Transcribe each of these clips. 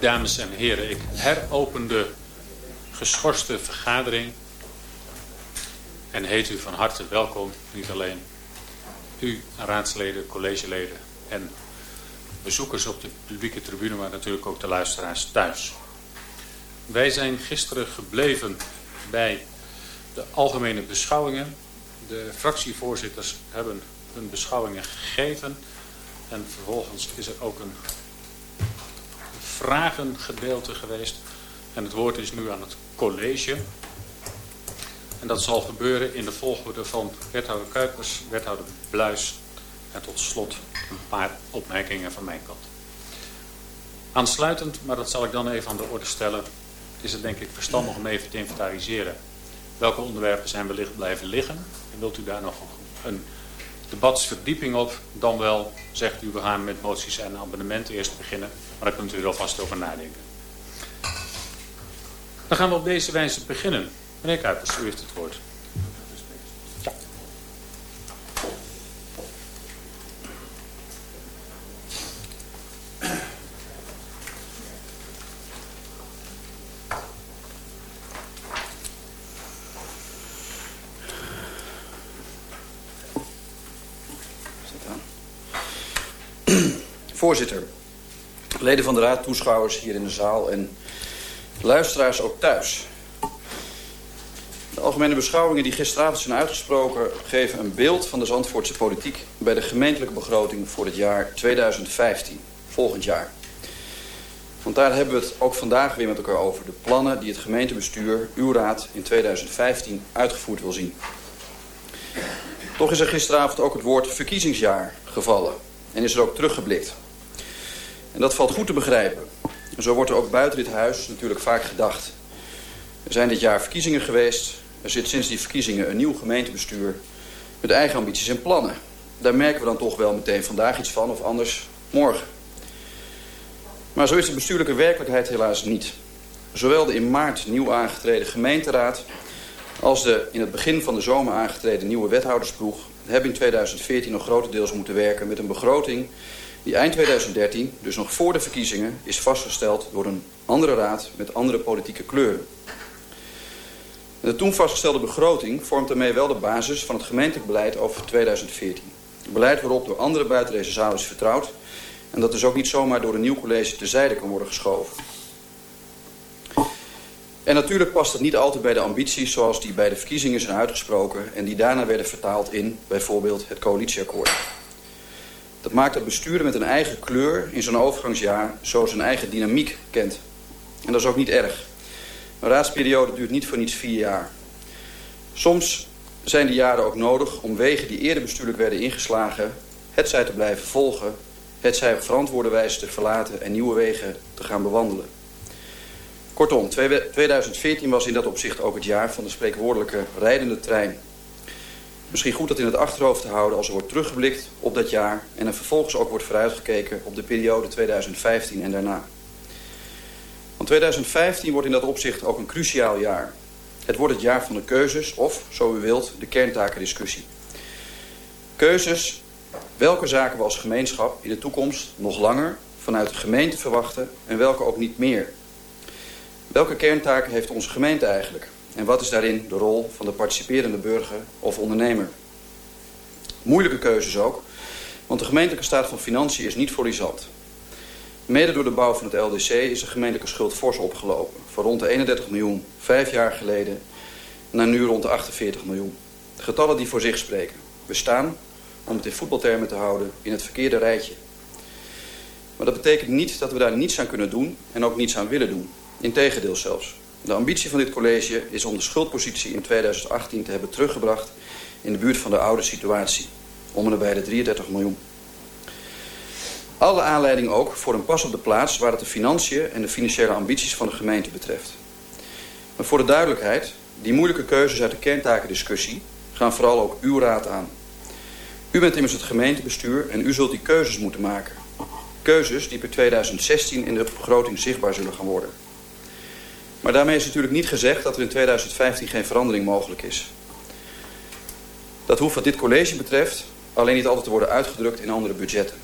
Dames en heren. Ik heropen de geschorste vergadering en heet u van harte welkom, niet alleen u, raadsleden, collegeleden en bezoekers op de publieke tribune, maar natuurlijk ook de luisteraars thuis. Wij zijn gisteren gebleven bij de algemene beschouwingen. De fractievoorzitters hebben hun beschouwingen gegeven en vervolgens is er ook een vragengedeelte geweest. En het woord is nu aan het college. En dat zal gebeuren in de volgorde van wethouder Kuipers, wethouder Bluis en tot slot een paar opmerkingen van mijn kant. Aansluitend, maar dat zal ik dan even aan de orde stellen, is het denk ik verstandig om even te inventariseren. Welke onderwerpen zijn wellicht blijven liggen? En wilt u daar nog een debatsverdieping op, dan wel zegt u we gaan met moties en amendementen eerst beginnen. Maar daar kunt u er alvast over nadenken. Dan gaan we op deze wijze beginnen. Meneer Kuipers, u heeft het woord. Voorzitter, leden van de raad, toeschouwers hier in de zaal en luisteraars ook thuis. De algemene beschouwingen die gisteravond zijn uitgesproken... geven een beeld van de Zandvoortse politiek... bij de gemeentelijke begroting voor het jaar 2015, volgend jaar. Want daar hebben we het ook vandaag weer met elkaar over. De plannen die het gemeentebestuur, uw raad, in 2015 uitgevoerd wil zien. Toch is er gisteravond ook het woord verkiezingsjaar gevallen. En is er ook teruggeblikt. En dat valt goed te begrijpen. En zo wordt er ook buiten dit huis natuurlijk vaak gedacht. Er zijn dit jaar verkiezingen geweest. Er zit sinds die verkiezingen een nieuw gemeentebestuur met eigen ambities en plannen. Daar merken we dan toch wel meteen vandaag iets van of anders morgen. Maar zo is de bestuurlijke werkelijkheid helaas niet. Zowel de in maart nieuw aangetreden gemeenteraad... als de in het begin van de zomer aangetreden nieuwe wethoudersploeg... hebben in 2014 nog grotendeels moeten werken met een begroting die eind 2013, dus nog voor de verkiezingen, is vastgesteld door een andere raad met andere politieke kleuren. De toen vastgestelde begroting vormt daarmee wel de basis van het gemeentelijk beleid over 2014. Een beleid waarop door andere buiten deze zaal is vertrouwd en dat dus ook niet zomaar door een nieuw college terzijde kan worden geschoven. En natuurlijk past het niet altijd bij de ambities zoals die bij de verkiezingen zijn uitgesproken en die daarna werden vertaald in bijvoorbeeld het coalitieakkoord. Dat maakt dat besturen met een eigen kleur in zo'n overgangsjaar zo zijn eigen dynamiek kent. En dat is ook niet erg. Een raadsperiode duurt niet voor niets vier jaar. Soms zijn die jaren ook nodig om wegen die eerder bestuurlijk werden ingeslagen... het zij te blijven volgen, het zij op verantwoorde wijze te verlaten... en nieuwe wegen te gaan bewandelen. Kortom, 2014 was in dat opzicht ook het jaar van de spreekwoordelijke rijdende trein... Misschien goed dat in het achterhoofd te houden als er wordt teruggeblikt op dat jaar... en er vervolgens ook wordt vooruitgekeken op de periode 2015 en daarna. Want 2015 wordt in dat opzicht ook een cruciaal jaar. Het wordt het jaar van de keuzes of, zo u wilt, de kerntakendiscussie. Keuzes welke zaken we als gemeenschap in de toekomst nog langer vanuit de gemeente verwachten... en welke ook niet meer. Welke kerntaken heeft onze gemeente eigenlijk... En wat is daarin de rol van de participerende burger of ondernemer? Moeilijke keuzes ook, want de gemeentelijke staat van financiën is niet florisant. Mede door de bouw van het LDC is de gemeentelijke schuld fors opgelopen. Van rond de 31 miljoen vijf jaar geleden naar nu rond de 48 miljoen. Getallen die voor zich spreken. We staan, om het in voetbaltermen te houden, in het verkeerde rijtje. Maar dat betekent niet dat we daar niets aan kunnen doen en ook niets aan willen doen. Integendeel zelfs. De ambitie van dit college is om de schuldpositie in 2018 te hebben teruggebracht in de buurt van de oude situatie. Om en nabij de 33 miljoen. Alle aanleiding ook voor een pas op de plaats waar het de financiën en de financiële ambities van de gemeente betreft. Maar voor de duidelijkheid, die moeilijke keuzes uit de kerntakendiscussie gaan vooral ook uw raad aan. U bent immers het gemeentebestuur en u zult die keuzes moeten maken. Keuzes die per 2016 in de begroting zichtbaar zullen gaan worden. Maar daarmee is natuurlijk niet gezegd dat er in 2015 geen verandering mogelijk is. Dat hoeft wat dit college betreft alleen niet altijd te worden uitgedrukt in andere budgetten.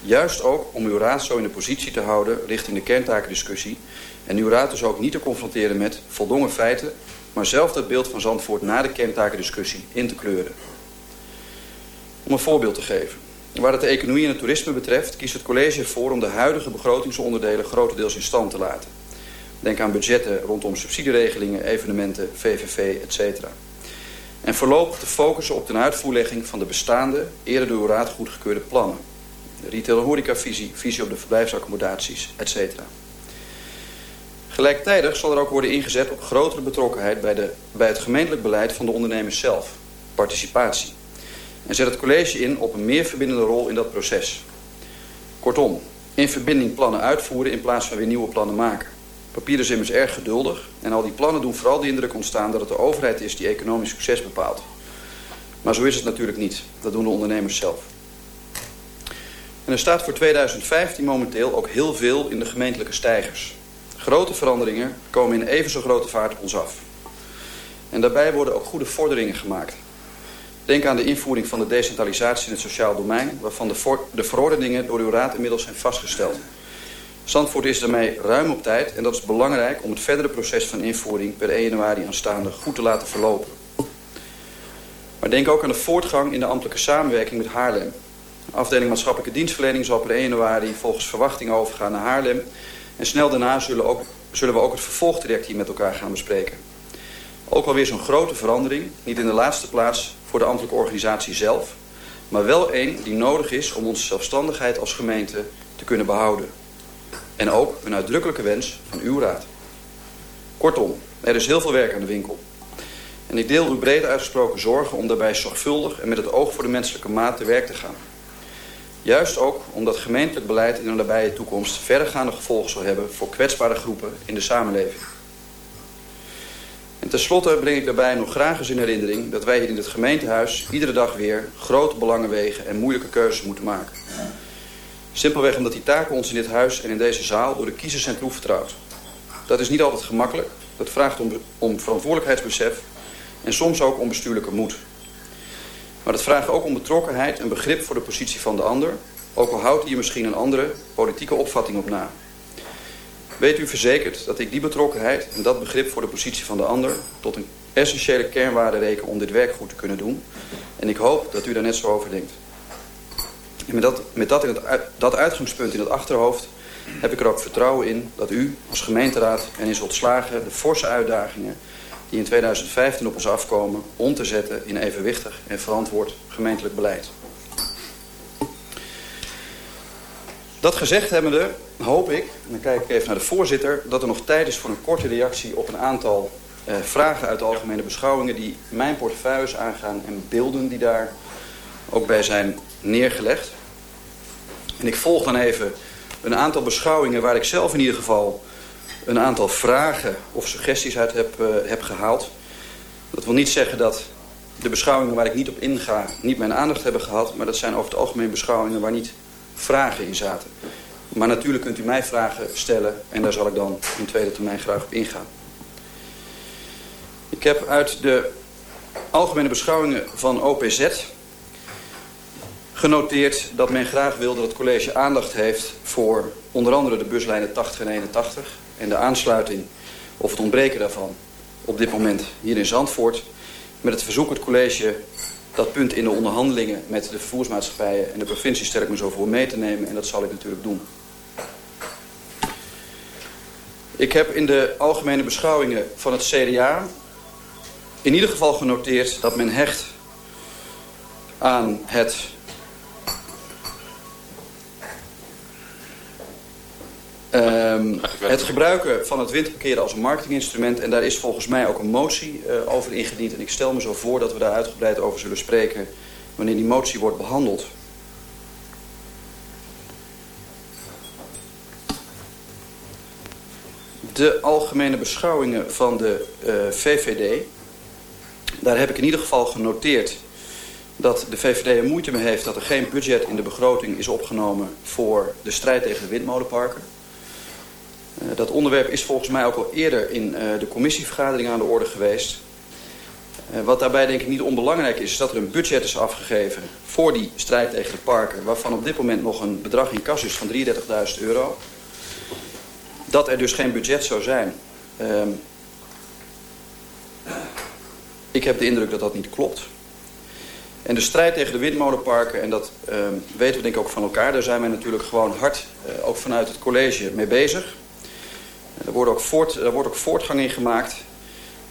Juist ook om uw raad zo in de positie te houden richting de kerntakendiscussie. En uw raad dus ook niet te confronteren met voldongen feiten, maar zelf het beeld van Zandvoort na de kerntakendiscussie in te kleuren. Om een voorbeeld te geven. Waar het de economie en het toerisme betreft kiest het college ervoor om de huidige begrotingsonderdelen grotendeels in stand te laten. Denk aan budgetten rondom subsidieregelingen, evenementen, VVV, etc. En voorlopig te focussen op de uitvoerlegging van de bestaande, eerder door raad goedgekeurde plannen. De retail- en horecavisie, visie op de verblijfsaccommodaties, etc. Gelijktijdig zal er ook worden ingezet op grotere betrokkenheid bij, de, bij het gemeentelijk beleid van de ondernemers zelf, participatie. En zet het college in op een meer verbindende rol in dat proces. Kortom, in verbinding plannen uitvoeren in plaats van weer nieuwe plannen maken. Papier is immers erg geduldig en al die plannen doen vooral de indruk ontstaan dat het de overheid is die economisch succes bepaalt. Maar zo is het natuurlijk niet. Dat doen de ondernemers zelf. En er staat voor 2015 momenteel ook heel veel in de gemeentelijke stijgers. Grote veranderingen komen in even zo grote vaart op ons af. En daarbij worden ook goede vorderingen gemaakt. Denk aan de invoering van de decentralisatie in het sociaal domein... waarvan de verordeningen door uw raad inmiddels zijn vastgesteld. Zandvoort is daarmee ruim op tijd en dat is belangrijk om het verdere proces van invoering per 1 januari aanstaande goed te laten verlopen. Maar denk ook aan de voortgang in de ambtelijke samenwerking met Haarlem. De afdeling maatschappelijke dienstverlening zal per 1 januari volgens verwachting overgaan naar Haarlem. En snel daarna zullen, ook, zullen we ook het vervolgtraject hier met elkaar gaan bespreken. Ook alweer zo'n grote verandering, niet in de laatste plaats voor de ambtelijke organisatie zelf, maar wel één die nodig is om onze zelfstandigheid als gemeente te kunnen behouden. En ook een uitdrukkelijke wens van uw raad. Kortom, er is heel veel werk aan de winkel. En ik deel uw breed uitgesproken zorgen om daarbij zorgvuldig en met het oog voor de menselijke maat te werk te gaan. Juist ook omdat gemeentelijk beleid in de nabije toekomst verregaande gevolgen zal hebben voor kwetsbare groepen in de samenleving. En tenslotte breng ik daarbij nog graag eens in herinnering dat wij hier in het gemeentehuis iedere dag weer grote belangen wegen en moeilijke keuzes moeten maken. Simpelweg omdat die taken ons in dit huis en in deze zaal door de kiezers zijn toevertrouwd. Dat is niet altijd gemakkelijk. Dat vraagt om, verantwoordelijkheidsbesef en soms ook om bestuurlijke moed. Maar dat vraagt ook om betrokkenheid en begrip voor de positie van de ander, ook al houdt hier misschien een andere politieke opvatting op na. Weet u verzekerd dat ik die betrokkenheid en dat begrip voor de positie van de ander tot een essentiële kernwaarde reken om dit werk goed te kunnen doen. En ik hoop dat u daar net zo over denkt. En met dat, met dat, dat uitgangspunt in het achterhoofd heb ik er ook vertrouwen in dat u als gemeenteraad en in zult slagen de forse uitdagingen die in 2015 op ons afkomen om te zetten in evenwichtig en verantwoord gemeentelijk beleid. Dat gezegd hebbende hoop ik, en dan kijk ik even naar de voorzitter, dat er nog tijd is voor een korte reactie op een aantal eh, vragen uit de algemene beschouwingen die mijn portefeuilles aangaan en beelden die daar ook bij zijn neergelegd. En ik volg dan even een aantal beschouwingen waar ik zelf in ieder geval een aantal vragen of suggesties uit heb, uh, heb gehaald. Dat wil niet zeggen dat de beschouwingen waar ik niet op inga niet mijn aandacht hebben gehad. Maar dat zijn over het algemeen beschouwingen waar niet vragen in zaten. Maar natuurlijk kunt u mij vragen stellen en daar zal ik dan in tweede termijn graag op ingaan. Ik heb uit de algemene beschouwingen van OPZ genoteerd dat men graag wil dat het college aandacht heeft voor onder andere de buslijnen 80 en 81 en de aansluiting of het ontbreken daarvan op dit moment hier in Zandvoort. Met het verzoek het college dat punt in de onderhandelingen met de vervoersmaatschappijen en de provincie stel ik me zo voor mee te nemen en dat zal ik natuurlijk doen. Ik heb in de algemene beschouwingen van het CDA in ieder geval genoteerd dat men hecht aan het Um, het gebruiken van het windparkeren als een marketinginstrument. En daar is volgens mij ook een motie uh, over ingediend. En ik stel me zo voor dat we daar uitgebreid over zullen spreken wanneer die motie wordt behandeld. De algemene beschouwingen van de uh, VVD. Daar heb ik in ieder geval genoteerd dat de VVD er moeite mee heeft dat er geen budget in de begroting is opgenomen voor de strijd tegen de windmolenparken. Uh, dat onderwerp is volgens mij ook al eerder in uh, de commissievergadering aan de orde geweest. wat daarbij denk ik niet onbelangrijk is, is dat er een budget is afgegeven voor die strijd tegen de parken, waarvan op dit moment nog een bedrag in kas is van 33.000 euro. Dat er dus geen budget zou zijn. Ehm, ik heb de indruk dat dat niet klopt. En de strijd tegen de windmolenparken, en dat uh, weten we denk ik ook van elkaar... daar zijn wij natuurlijk gewoon hard, ook vanuit het college, mee bezig. Er wordt, ook voort, er wordt ook voortgang in gemaakt.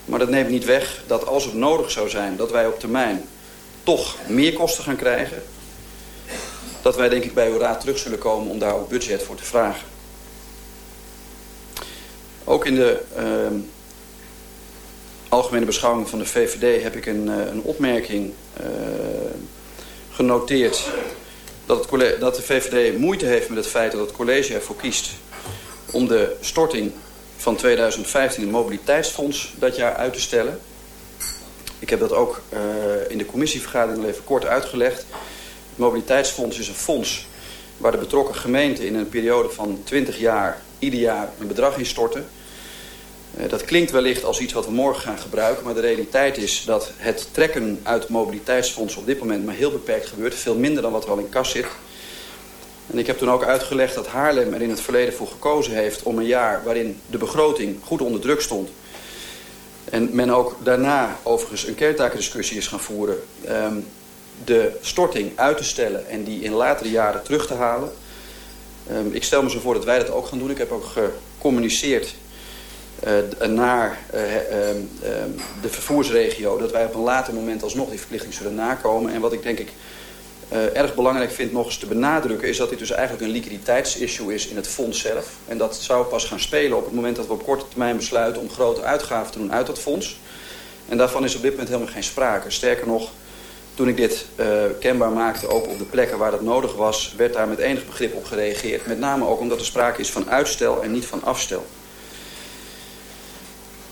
Maar dat neemt niet weg dat als het nodig zou zijn... dat wij op termijn toch meer kosten gaan krijgen... dat wij denk ik bij uw raad terug zullen komen om daar ook budget voor te vragen. Ook in de uh, algemene beschouwing van de VVD heb ik een, uh, een opmerking uh, genoteerd. Dat, het dat de VVD moeite heeft met het feit dat het college ervoor kiest om de storting van 2015 het mobiliteitsfonds dat jaar uit te stellen. Ik heb dat ook uh, in de commissievergadering al even kort uitgelegd. Het mobiliteitsfonds is een fonds waar de betrokken gemeenten in een periode van 20 jaar ieder jaar een bedrag in storten. Uh, dat klinkt wellicht als iets wat we morgen gaan gebruiken, maar de realiteit is dat het trekken uit het mobiliteitsfonds op dit moment maar heel beperkt gebeurt. Veel minder dan wat er al in kas zit. En ik heb toen ook uitgelegd dat Haarlem er in het verleden voor gekozen heeft om een jaar waarin de begroting goed onder druk stond. En men ook daarna overigens een kerntakendiscussie is gaan voeren. Um, de storting uit te stellen en die in latere jaren terug te halen. Um, ik stel me zo voor dat wij dat ook gaan doen. Ik heb ook gecommuniceerd uh, naar uh, uh, de vervoersregio... dat wij op een later moment alsnog die verplichting zullen nakomen. En wat ik denk ik uh, erg belangrijk vind nog eens te benadrukken... is dat dit dus eigenlijk een liquiditeitsissue is in het fonds zelf. En dat zou pas gaan spelen op het moment dat we op korte termijn besluiten... om grote uitgaven te doen uit dat fonds. En daarvan is op dit moment helemaal geen sprake. Sterker nog, toen ik dit uh, kenbaar maakte, ook op de plekken waar dat nodig was... werd daar met enig begrip op gereageerd. Met name ook omdat er sprake is van uitstel en niet van afstel.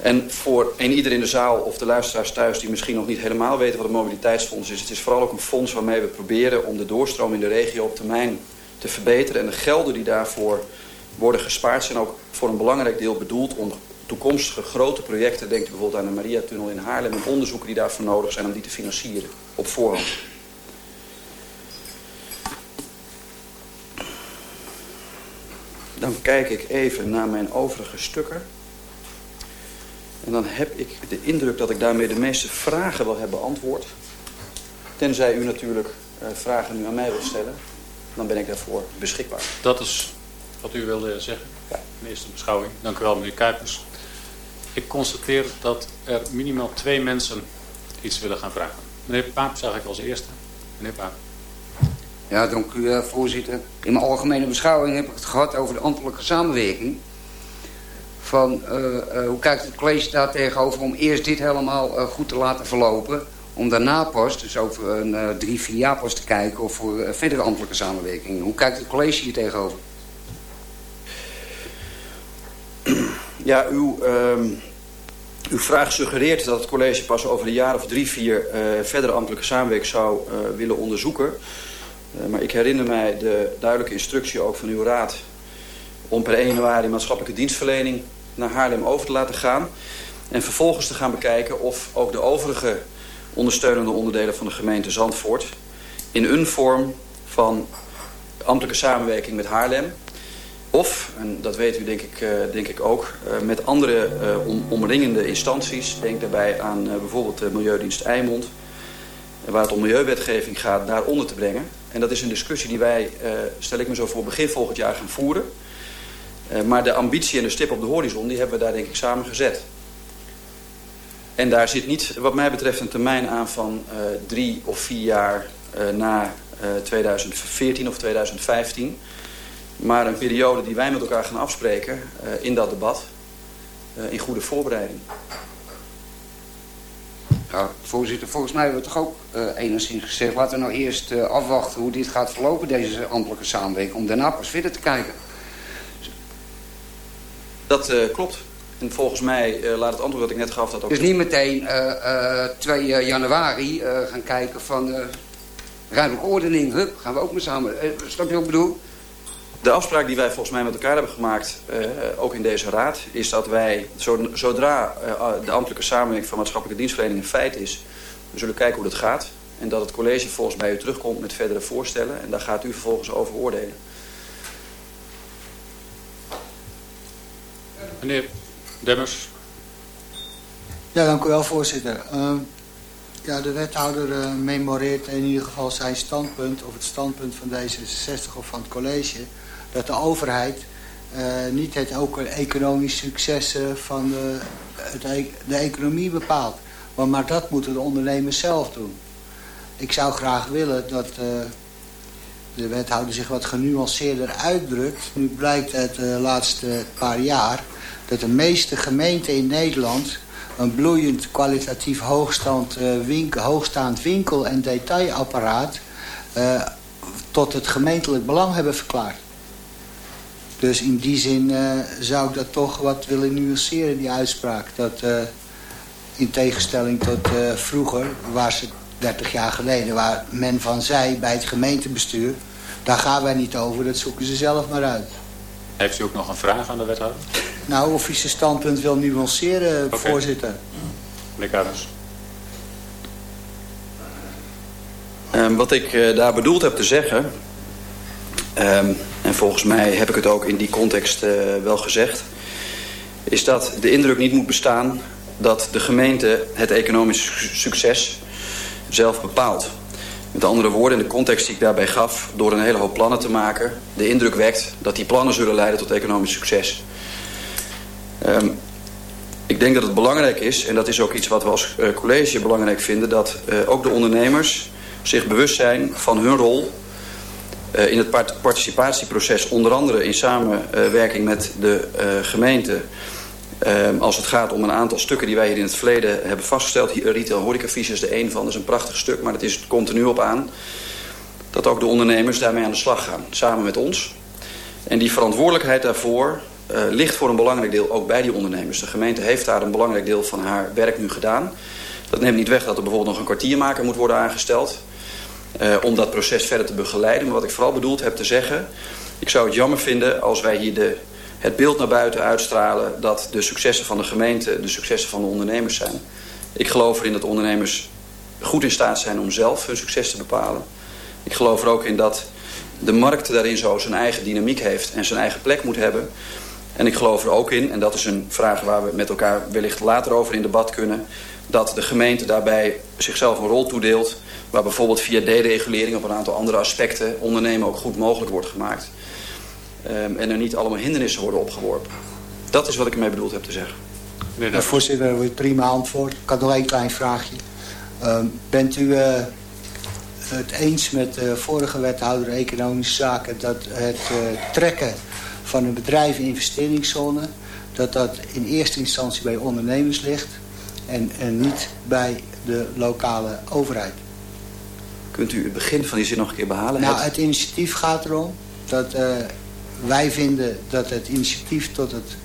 En voor een ieder in de zaal of de luisteraars thuis die misschien nog niet helemaal weten wat een mobiliteitsfonds is. Het is vooral ook een fonds waarmee we proberen om de doorstroom in de regio op termijn te verbeteren. En de gelden die daarvoor worden gespaard zijn ook voor een belangrijk deel bedoeld om toekomstige grote projecten, denk bijvoorbeeld aan de Maria-tunnel in Haarlem en onderzoeken die daarvoor nodig zijn om die te financieren op voorhand. Dan kijk ik even naar mijn overige stukken. En dan heb ik de indruk dat ik daarmee de meeste vragen wel heb beantwoord. Tenzij u natuurlijk uh, vragen nu aan mij wilt stellen. Dan ben ik daarvoor beschikbaar. Dat is wat u wilde zeggen. Ja. De eerste beschouwing. Dank u wel meneer Kuipers. Ik constateer dat er minimaal twee mensen iets willen gaan vragen. Meneer Paap zag ik als eerste. Meneer Paap. Ja, dank u uh, voorzitter. In mijn algemene beschouwing heb ik het gehad over de ambtelijke samenwerking van uh, uh, hoe kijkt het college daar tegenover om eerst dit helemaal uh, goed te laten verlopen. Om daarna pas, dus over een drie, vier jaar pas te kijken of voor verdere ambtelijke samenwerking. Hoe kijkt het college hier tegenover? Ja, uw, um, uw vraag suggereert dat het college pas over een jaar of drie, vier verdere ambtelijke samenwerking zou willen onderzoeken. maar ik herinner mij de duidelijke instructie ook van uw raad om per 1 januari maatschappelijke dienstverlening naar Haarlem over te laten gaan. En vervolgens te gaan bekijken of ook de overige ondersteunende onderdelen van de gemeente Zandvoort... in een vorm van ambtelijke samenwerking met Haarlem... of, en dat weet u denk ik, uh, denk ik ook, uh, met andere om, omringende instanties. Denk daarbij aan bijvoorbeeld de Milieudienst Eimond... waar het om milieuwetgeving gaat, daaronder te brengen. En dat is een discussie die wij, stel ik me zo voor, begin volgend jaar gaan voeren... Uh, maar de ambitie en de stip op de horizon, die hebben we daar denk ik samen gezet. En daar zit niet, wat mij betreft, een termijn aan van uh, drie of vier jaar uh, na 2014 of 2015. Maar een periode die wij met elkaar gaan afspreken in dat debat. in goede voorbereiding. Ja, voorzitter, volgens mij hebben we toch ook enigszins gezegd... laten we nou eerst afwachten hoe dit gaat verlopen, deze ambtelijke samenwerking... om daarna pas verder te kijken. Dat uh, klopt. En volgens mij uh, laat het antwoord dat ik net gaf dat ook... Dus niet meteen uh, 2 januari gaan kijken van ruimtelijke ordening. Hup, gaan we ook mee samen. snap je wat ik bedoel? De afspraak die wij volgens mij met elkaar hebben gemaakt, ook in deze raad, is dat wij, zodra de ambtelijke samenwerking van maatschappelijke dienstverlening een feit is, we zullen kijken hoe dat gaat. En dat het college volgens bij u terugkomt met verdere voorstellen. En daar gaat u vervolgens over oordelen. Meneer Demmers. Ja, dank u wel, voorzitter. Uh, ja, de wethouder uh, memoreert in ieder geval zijn standpunt, of het standpunt van D66 of van het college, dat de overheid uh, niet het ook economisch succes van de, e-, de economie bepaalt. Maar, dat moeten de ondernemers zelf doen. Ik zou graag willen dat de wethouder zich wat genuanceerder uitdrukt. Nu blijkt uit de laatste paar jaar dat de meeste gemeenten in Nederland een bloeiend kwalitatief hoogstand, uh, winkel, hoogstaand winkel- en detailapparaat uh, tot het gemeentelijk belang hebben verklaard. Dus in die zin uh, zou ik dat toch wat willen nuanceren, die uitspraak. Dat in tegenstelling tot vroeger, waar ze 30 jaar geleden, waar men van zei bij het gemeentebestuur... daar gaan wij niet over, dat zoeken ze zelf maar uit. Heeft u ook nog een vraag aan de wethouder? Nou, of u zijn standpunt wil nuanceren, okay. voorzitter. Meneer Karens. Um, wat ik uh, daar bedoeld heb te zeggen... Um, en volgens mij heb ik het ook in die context uh, wel gezegd... is dat de indruk niet moet bestaan dat de gemeente het economisch succes zelf bepaalt. Met andere woorden, in de context die ik daarbij gaf... door een hele hoop plannen te maken... de indruk wekt dat die plannen zullen leiden tot economisch succes. Um, ik denk dat het belangrijk is, en dat is ook iets wat we als uh, college belangrijk vinden... dat uh, ook de ondernemers zich bewust zijn van hun rol... Uh, in het part participatieproces, onder andere in samenwerking met de gemeente... Um, als het gaat om een aantal stukken die wij hier in het verleden hebben vastgesteld. Hier, retail horecavisie is er één van. Dat is een prachtig stuk, maar dat is, komt er nu op aan. Dat ook de ondernemers daarmee aan de slag gaan. Samen met ons. En die verantwoordelijkheid daarvoor uh, ligt voor een belangrijk deel ook bij die ondernemers. De gemeente heeft daar een belangrijk deel van haar werk nu gedaan. Dat neemt niet weg dat er bijvoorbeeld nog een kwartiermaker moet worden aangesteld. Uh, om dat proces verder te begeleiden. Maar wat ik vooral bedoeld heb te zeggen... Ik zou het jammer vinden als wij hier de het beeld naar buiten uitstralen dat de successen van de gemeente de successen van de ondernemers zijn. Ik geloof erin dat ondernemers goed in staat zijn om zelf hun succes te bepalen. Ik geloof er ook in dat de markt daarin zo zijn eigen dynamiek heeft en zijn eigen plek moet hebben. En ik geloof er ook in, en dat is een vraag waar we met elkaar wellicht later over in debat kunnen... dat de gemeente daarbij zichzelf een rol toedeelt... waar bijvoorbeeld via deregulering op een aantal andere aspecten ondernemen ook goed mogelijk wordt gemaakt... Um, en er niet allemaal hindernissen worden opgeworpen. Dat is wat ik ermee bedoeld heb te zeggen. Nee, ja, voorzitter, prima antwoord. Ik had nog één klein vraagje. Um, bent u uh, het eens met de vorige wethouder Economische Zaken... dat het uh, trekken van een bedrijf in investeringszone... dat dat in eerste instantie bij ondernemers ligt... en, en niet bij de lokale overheid? Kunt u het begin van die zin nog een keer behalen? Nou, het initiatief gaat erom dat... Uh, wij vinden dat het initiatief tot het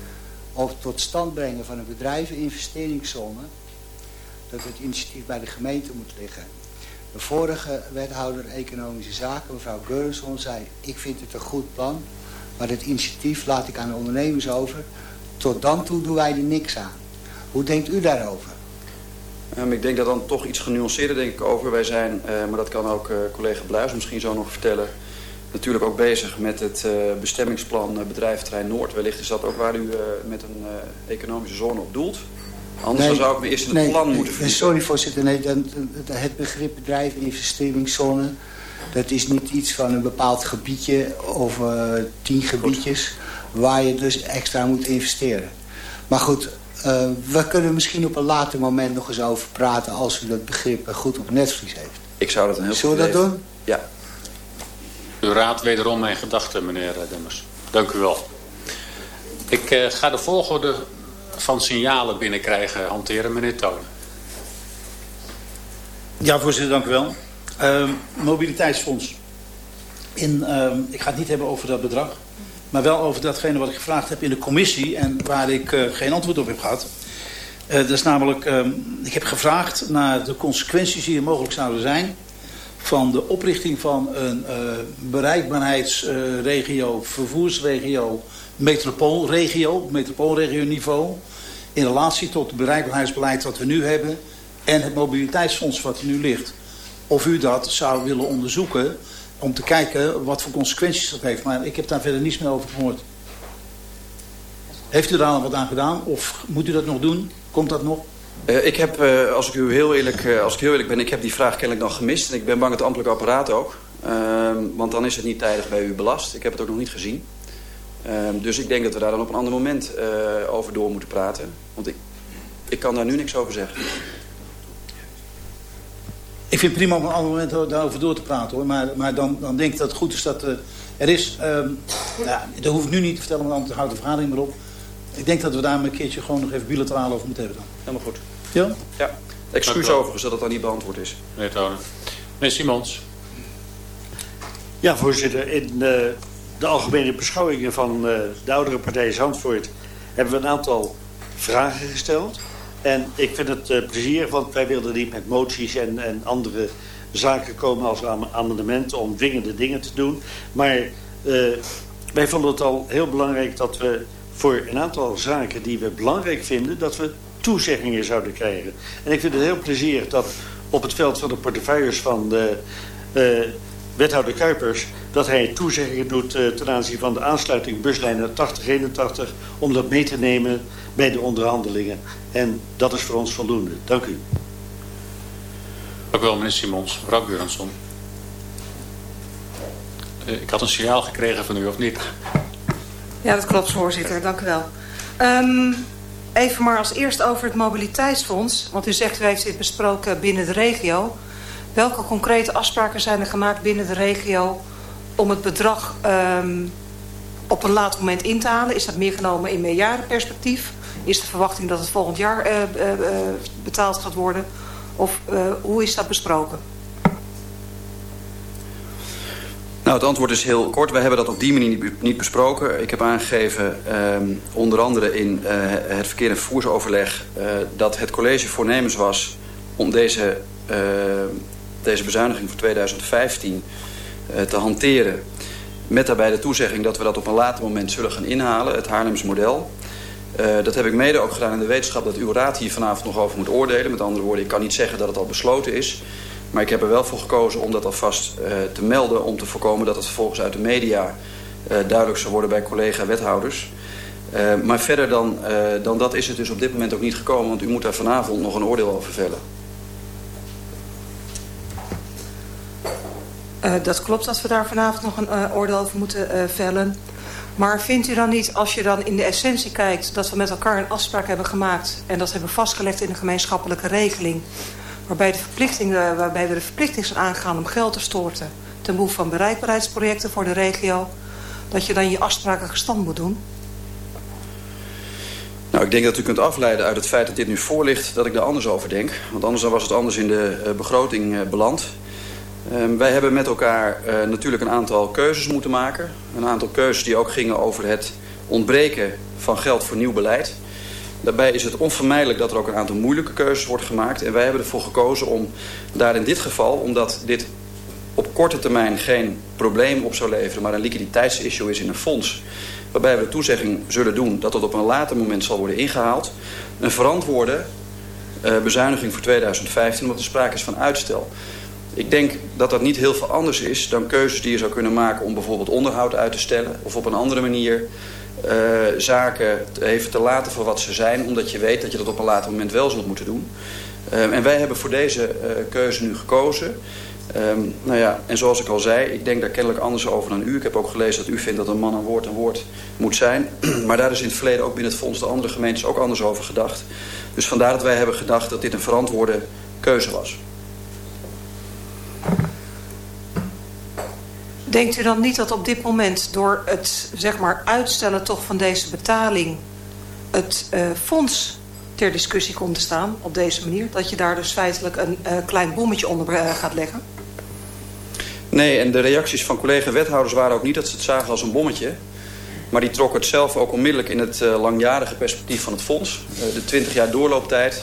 of tot stand brengen van een bedrijveninvesteringszone, dat het initiatief bij de gemeente moet liggen. De vorige wethouder Economische Zaken, mevrouw Geurenson, zei... ik vind het een goed plan, maar het initiatief laat ik aan de ondernemers over. Tot dan toe doen wij er niks aan. Hoe denkt u daarover? Um, ik denk dat dan toch iets genuanceerder denk ik over. Wij zijn, uh, maar dat kan ook uh, collega Bluis misschien zo nog vertellen natuurlijk ook bezig met het uh, bestemmingsplan uh, bedrijventerrein Noord. Wellicht is dat ook waar u uh, met een economische zone op doelt. Anders nee, zou ik me eerst in het nee, plan moeten vinden. Sorry voorzitter, nee, dan, het begrip bedrijf en investeringszone... dat is niet iets van een bepaald gebiedje of tien gebiedjes... Goed. waar je dus extra moet investeren. Maar goed, we kunnen misschien op een later moment nog eens over praten... als u dat begrip goed op netvlies heeft. Ik zou dat een heel Zullen we dat doen? Ja. U raadt wederom mijn gedachten, meneer Demmers. Dank u wel. Ik uh, ga de volgorde van signalen binnenkrijgen hanteren, meneer Tonen. Ja, voorzitter, dank u wel. Uh, mobiliteitsfonds. In, uh, ik ga het niet hebben over dat bedrag. Maar wel over datgene wat ik gevraagd heb in de commissie. En waar ik uh, geen antwoord op heb gehad. dat is namelijk, ehm, ik heb gevraagd naar de consequenties die er mogelijk zouden zijn van de oprichting van een uh, bereikbaarheidsregio, vervoersregio, metropoolregio, metropoolregio niveau, in relatie tot het bereikbaarheidsbeleid wat we nu hebben en het mobiliteitsfonds wat er nu ligt. Of u dat zou willen onderzoeken om te kijken wat voor consequenties dat heeft. Maar ik heb daar verder niets meer over gehoord. Heeft u daar al wat aan gedaan? Of moet u dat nog doen? Komt dat nog? Uh, ik heb, uh, als, ik u heel eerlijk, uh, als ik heel eerlijk ben, ik heb die vraag kennelijk dan gemist. En ik ben bang het ambtelijk apparaat ook. Ehm, want dan is het niet tijdig bij u belast. Ik heb het ook nog niet gezien. Ehm, dus ik denk dat we daar dan op een ander moment over door moeten praten. Want ik, ik kan daar nu niks over zeggen. Ik vind het prima om op een ander moment daarover door te praten hoor. Maar, maar dan, dan denk ik dat het goed is dat er is. Um, ja, dat hoef ik nu niet te vertellen, want dan houdt de vergadering maar op. Ik denk dat we daar een keertje gewoon nog even bilateraal over moeten hebben dan. Helemaal goed. Ja? Ja. Excuus overigens dat het dan niet beantwoord is. Meneer Tonen. Meneer Simons. Ja, voorzitter. In uh, de algemene beschouwingen van uh, de oudere partij Zandvoort... hebben we een aantal vragen gesteld. En ik vind het uh, plezierig, want wij wilden niet met moties en, en andere zaken komen als amendementen om dwingende dingen te doen. Maar wij vonden het al heel belangrijk dat we voor een aantal zaken die we belangrijk vinden... dat we toezeggingen zouden krijgen. En ik vind het heel plezierig dat op het veld van de portefeuilles van de uh, wethouder Kuipers... dat hij toezeggingen doet uh, ten aanzien van de aansluiting buslijnen 8081... om dat mee te nemen bij de onderhandelingen. En dat is voor ons voldoende. Dank u. Dank u wel, meneer Simons. Mevrouw Guransson. Uh, ik had een signaal gekregen van u, of niet? Ja, dat klopt, voorzitter. Dank u wel. Um, even maar als eerst over het mobiliteitsfonds. Want u zegt, u heeft dit besproken binnen de regio. Welke concrete afspraken zijn er gemaakt binnen de regio... om het bedrag um, op een laat moment in te halen? Is dat meer genomen in meerjarenperspectief? Is de verwachting dat het volgend jaar uh, uh, betaald gaat worden? Of hoe is dat besproken? Nou, het antwoord is heel kort. We hebben dat op die manier niet besproken. Ik heb aangegeven, um, onder andere in uh, het verkeer- en vervoersoverleg... Uh, dat het college voornemens was om deze, uh, deze bezuiniging voor 2015 te hanteren. Met daarbij de toezegging dat we dat op een later moment zullen gaan inhalen. Het Haarlems model. dat heb ik mede ook gedaan in de wetenschap dat uw raad hier vanavond nog over moet oordelen. Met andere woorden, ik kan niet zeggen dat het al besloten is... Maar ik heb er wel voor gekozen om dat alvast uh, te melden... om te voorkomen dat het vervolgens uit de media uh, duidelijk zou worden bij collega-wethouders. Uh, maar verder dan, dan dat is het dus op dit moment ook niet gekomen... want u moet daar vanavond nog een oordeel over vellen. dat klopt dat we daar vanavond nog een oordeel over moeten vellen. Maar vindt u dan niet, als je dan in de essentie kijkt... dat we met elkaar een afspraak hebben gemaakt... en dat hebben vastgelegd in de gemeenschappelijke regeling waarbij, de verplichtingen, waarbij we de verplichting zijn om geld te storten ten behoeve van bereikbaarheidsprojecten voor de regio, dat je dan je afspraken gestand moet doen? Nou, ik denk dat u kunt afleiden uit het feit dat dit nu voor ligt dat ik daar anders over denk. Want anders was het anders in de uh, begroting uh, beland. Uh, wij hebben met elkaar natuurlijk een aantal keuzes moeten maken. Een aantal keuzes die ook gingen over het ontbreken van geld voor nieuw beleid. Daarbij is het onvermijdelijk dat er ook een aantal moeilijke keuzes wordt gemaakt. En wij hebben ervoor gekozen om daar in dit geval, omdat dit op korte termijn geen probleem op zou leveren... maar een liquiditeitsissue is in een fonds... waarbij we de toezegging zullen doen dat het op een later moment zal worden ingehaald... een verantwoorde uh, bezuiniging voor 2015, omdat er sprake is van uitstel. Ik denk dat dat niet heel veel anders is dan keuzes die je zou kunnen maken... om bijvoorbeeld onderhoud uit te stellen of op een andere manier zaken even te laten voor wat ze zijn... omdat je weet dat je dat op een later moment wel zult moeten doen. Uh, en wij hebben voor deze uh, keuze nu gekozen. Um, nou ja, en zoals ik al zei, ik denk daar kennelijk anders over dan u. Ik heb ook gelezen dat u vindt dat een man een woord een woord moet zijn. maar daar is in het verleden ook binnen het fonds de andere gemeentes ook anders over gedacht. Dus vandaar dat wij hebben gedacht dat dit een verantwoorde keuze was. Denkt u dan niet dat op dit moment door het zeg maar, uitstellen toch van deze betaling... het uh, fonds ter discussie komt te staan op deze manier? Dat je daar dus feitelijk een uh, klein bommetje onder uh, gaat leggen? Nee, en de reacties van collega-wethouders waren ook niet dat ze het zagen als een bommetje. Maar die trokken het zelf ook onmiddellijk in het langjarige perspectief van het fonds. de 20 jaar doorlooptijd.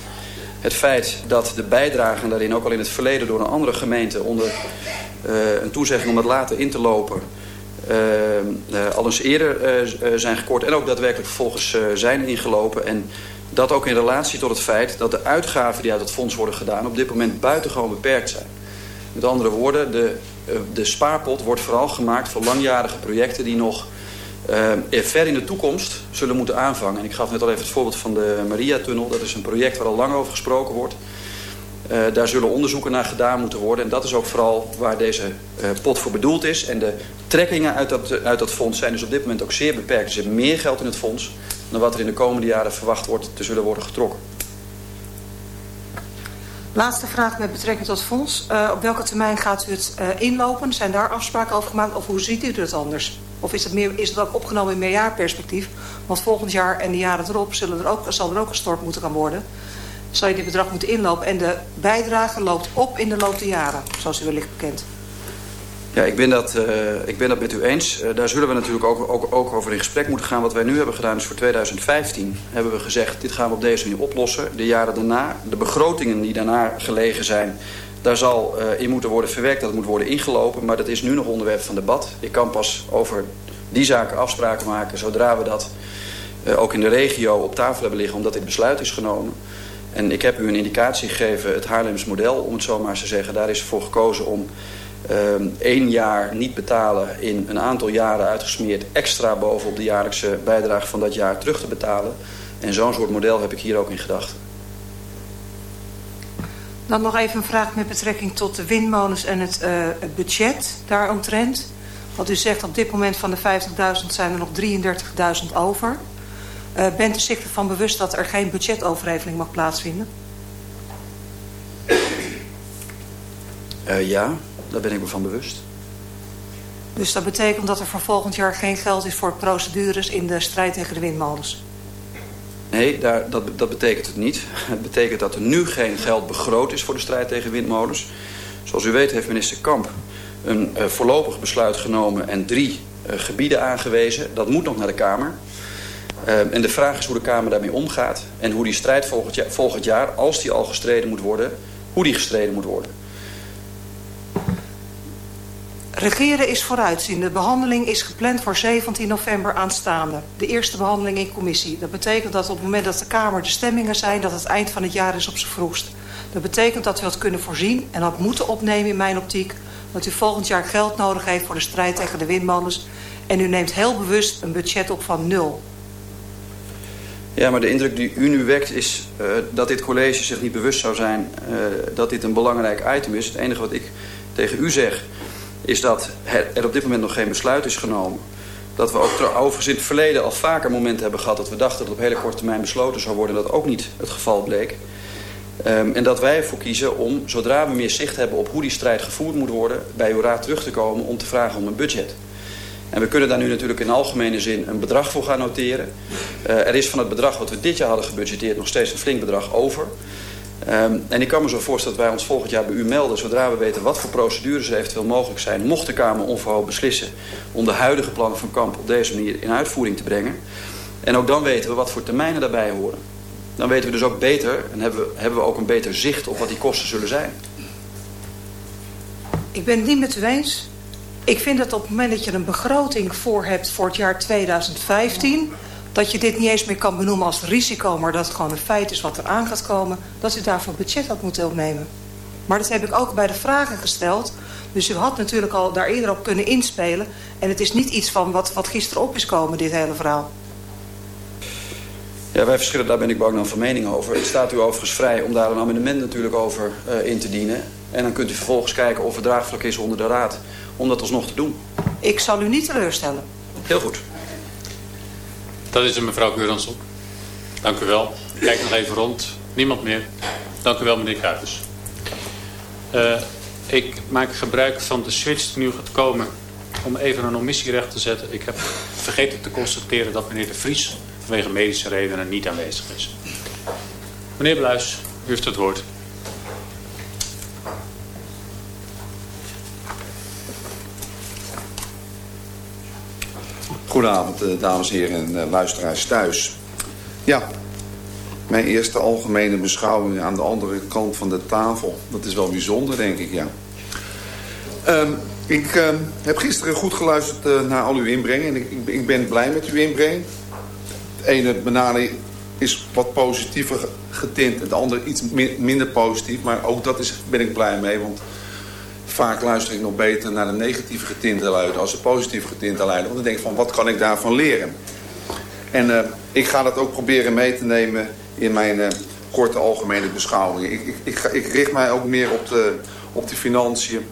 het feit dat de bijdragen daarin ook al in het verleden door een andere gemeente onder een toezegging om het later in te lopen uh, uh, al eens eerder zijn gekort en ook daadwerkelijk vervolgens zijn ingelopen. En dat ook in relatie tot het feit dat de uitgaven die uit het fonds worden gedaan op dit moment buitengewoon beperkt zijn. Met andere woorden, de, de spaarpot wordt vooral gemaakt voor langjarige projecten die nog uh, ver in de toekomst zullen moeten aanvangen. En ik gaf net al even het voorbeeld van de Maria-tunnel. Dat is een project waar al lang over gesproken wordt. Uh, daar zullen onderzoeken naar gedaan moeten worden. En dat is ook vooral waar deze uh, pot voor bedoeld is. En de trekkingen uit dat, uit dat fonds zijn dus op dit moment ook zeer beperkt. Er zit meer geld in het fonds dan wat er in de komende jaren verwacht wordt te zullen worden getrokken. Laatste vraag met betrekking tot het fonds. Op welke termijn gaat u het inlopen? Zijn daar afspraken over gemaakt of hoe ziet u het anders? Of is het, meer, is ook opgenomen in meerjaarperspectief? Want volgend jaar en de jaren erop zullen er ook, zal er ook gestort moeten gaan worden. Zal je dit bedrag moeten inlopen en de bijdrage loopt op in de loop der jaren, zoals u wellicht bekend. Ja, ik ben dat, uh, ik ben dat met u eens. Uh, daar zullen we natuurlijk ook, ook, ook over in gesprek moeten gaan. Wat wij nu hebben gedaan is voor 2015 hebben we gezegd... dit gaan we op deze manier oplossen. De jaren daarna, de begrotingen die daarna gelegen zijn... daar zal uh, in moeten worden verwerkt, dat moet worden ingelopen. Maar dat is nu nog onderwerp van debat. Ik kan pas over die zaken afspraken maken... zodra we dat ook in de regio op tafel hebben liggen... omdat dit besluit is genomen. En ik heb u een indicatie gegeven, het Haarlems model... om het zo maar te zeggen. Daar is ervoor gekozen om um, één jaar niet betalen in een aantal jaren uitgesmeerd extra bovenop de jaarlijkse bijdrage van dat jaar terug te betalen. En zo'n soort model heb ik hier ook in gedachten. Dan nog even een vraag met betrekking tot de windmolens en het, uh, het budget daaromtrent. Want u zegt op dit moment van de 50.000 zijn er nog 33.000 over. Uh, bent u zich ervan bewust dat er geen budgetoverheveling mag plaatsvinden? Uh, ja, daar ben ik me van bewust. Dus dat betekent dat er voor volgend jaar geen geld is voor procedures in de strijd tegen de windmolens? Nee, daar, dat, dat betekent het niet. Het betekent dat er nu geen geld begroot is voor de strijd tegen windmolens. Zoals u weet heeft minister Kamp een uh, voorlopig besluit genomen en drie uh, gebieden aangewezen. Dat moet nog naar de Kamer. Uh, en de vraag is hoe de Kamer daarmee omgaat. En hoe die strijd volgend jaar, volgend jaar, als die al gestreden moet worden, hoe die gestreden moet worden. Regeren is vooruitzien. De behandeling is gepland voor 17 november aanstaande. De eerste behandeling in commissie. Dat betekent dat op het moment dat de Kamer de stemmingen zijn... dat het eind van het jaar is op zijn vroegst. Dat betekent dat we dat kunnen voorzien en dat moeten opnemen in mijn optiek... dat u volgend jaar geld nodig heeft voor de strijd tegen de windmolens... en u neemt heel bewust een budget op van nul. Ja, maar de indruk die u nu wekt is uh, dat dit college zich niet bewust zou zijn... Uh, dat dit een belangrijk item is. Het enige wat ik tegen u zeg is dat er op dit moment nog geen besluit is genomen. Dat we ook overigens in het verleden al vaker momenten hebben gehad... dat we dachten dat op hele korte termijn besloten zou worden... dat ook niet het geval bleek. Um, en dat wij ervoor kiezen om, zodra we meer zicht hebben op hoe die strijd gevoerd moet worden... bij uw raad terug te komen om te vragen om een budget. En we kunnen daar nu natuurlijk in algemene zin een bedrag voor gaan noteren. Uh, er is van het bedrag wat we dit jaar hadden gebudgeteerd nog steeds een flink bedrag over... Um, en ik kan me zo voorstellen dat wij ons volgend jaar bij u melden... zodra we weten wat voor procedures er eventueel mogelijk zijn... mocht de Kamer onverhoopt beslissen om de huidige plannen van Kamp... op deze manier in uitvoering te brengen. En ook dan weten we wat voor termijnen daarbij horen. Dan weten we dus ook beter en hebben we, hebben we ook een beter zicht op wat die kosten zullen zijn. Ik ben het niet met u eens. Ik vind dat op het moment dat je een begroting voor hebt voor het jaar 2015 dat je dit niet eens meer kan benoemen als risico... maar dat het gewoon een feit is wat er aan gaat komen... dat u daarvoor budget had moeten opnemen. Maar dat heb ik ook bij de vragen gesteld. Dus u had natuurlijk al daar eerder op kunnen inspelen. En het is niet iets van wat, wat gisteren op is komen, dit hele verhaal. Ja, wij verschillen, daar ben ik bang dan van mening over. Het staat u overigens vrij om daar een amendement natuurlijk over uh, in te dienen. En dan kunt u vervolgens kijken of het draagvlak is onder de raad om dat alsnog te doen. Ik zal u niet teleurstellen. Heel goed. Dat is er mevrouw Geuransson. Dank u wel. Kijk nog even rond. Niemand meer. Dank u wel meneer Kuipers. Uh, ik maak gebruik van de switch die nu gaat komen om even een omissie recht te zetten. Ik heb vergeten te constateren dat meneer De Vries vanwege medische redenen niet aanwezig is. Meneer Bluis, u heeft het woord. Goedenavond, dames en heren en luisteraars thuis. Ja, Mijn eerste algemene beschouwing aan de andere kant van de tafel. Dat is wel bijzonder, denk ik, ja. Um, ik uh, heb gisteren goed geluisterd uh, naar al uw inbreng. En ik, ik, ben blij met uw inbreng. Het ene benadering is wat positiever getint. Het andere iets minder positief. Maar ook dat is, ben ik blij mee. Want vaak luister ik nog beter naar de negatieve getinte luiden... als de positieve getinte luiden. Want dan denk van, wat kan ik daarvan leren? En uh, ik ga dat ook proberen mee te nemen in mijn uh, korte algemene beschouwing. Ik, ik, ik, ik, richt mij ook meer op de, op de financiën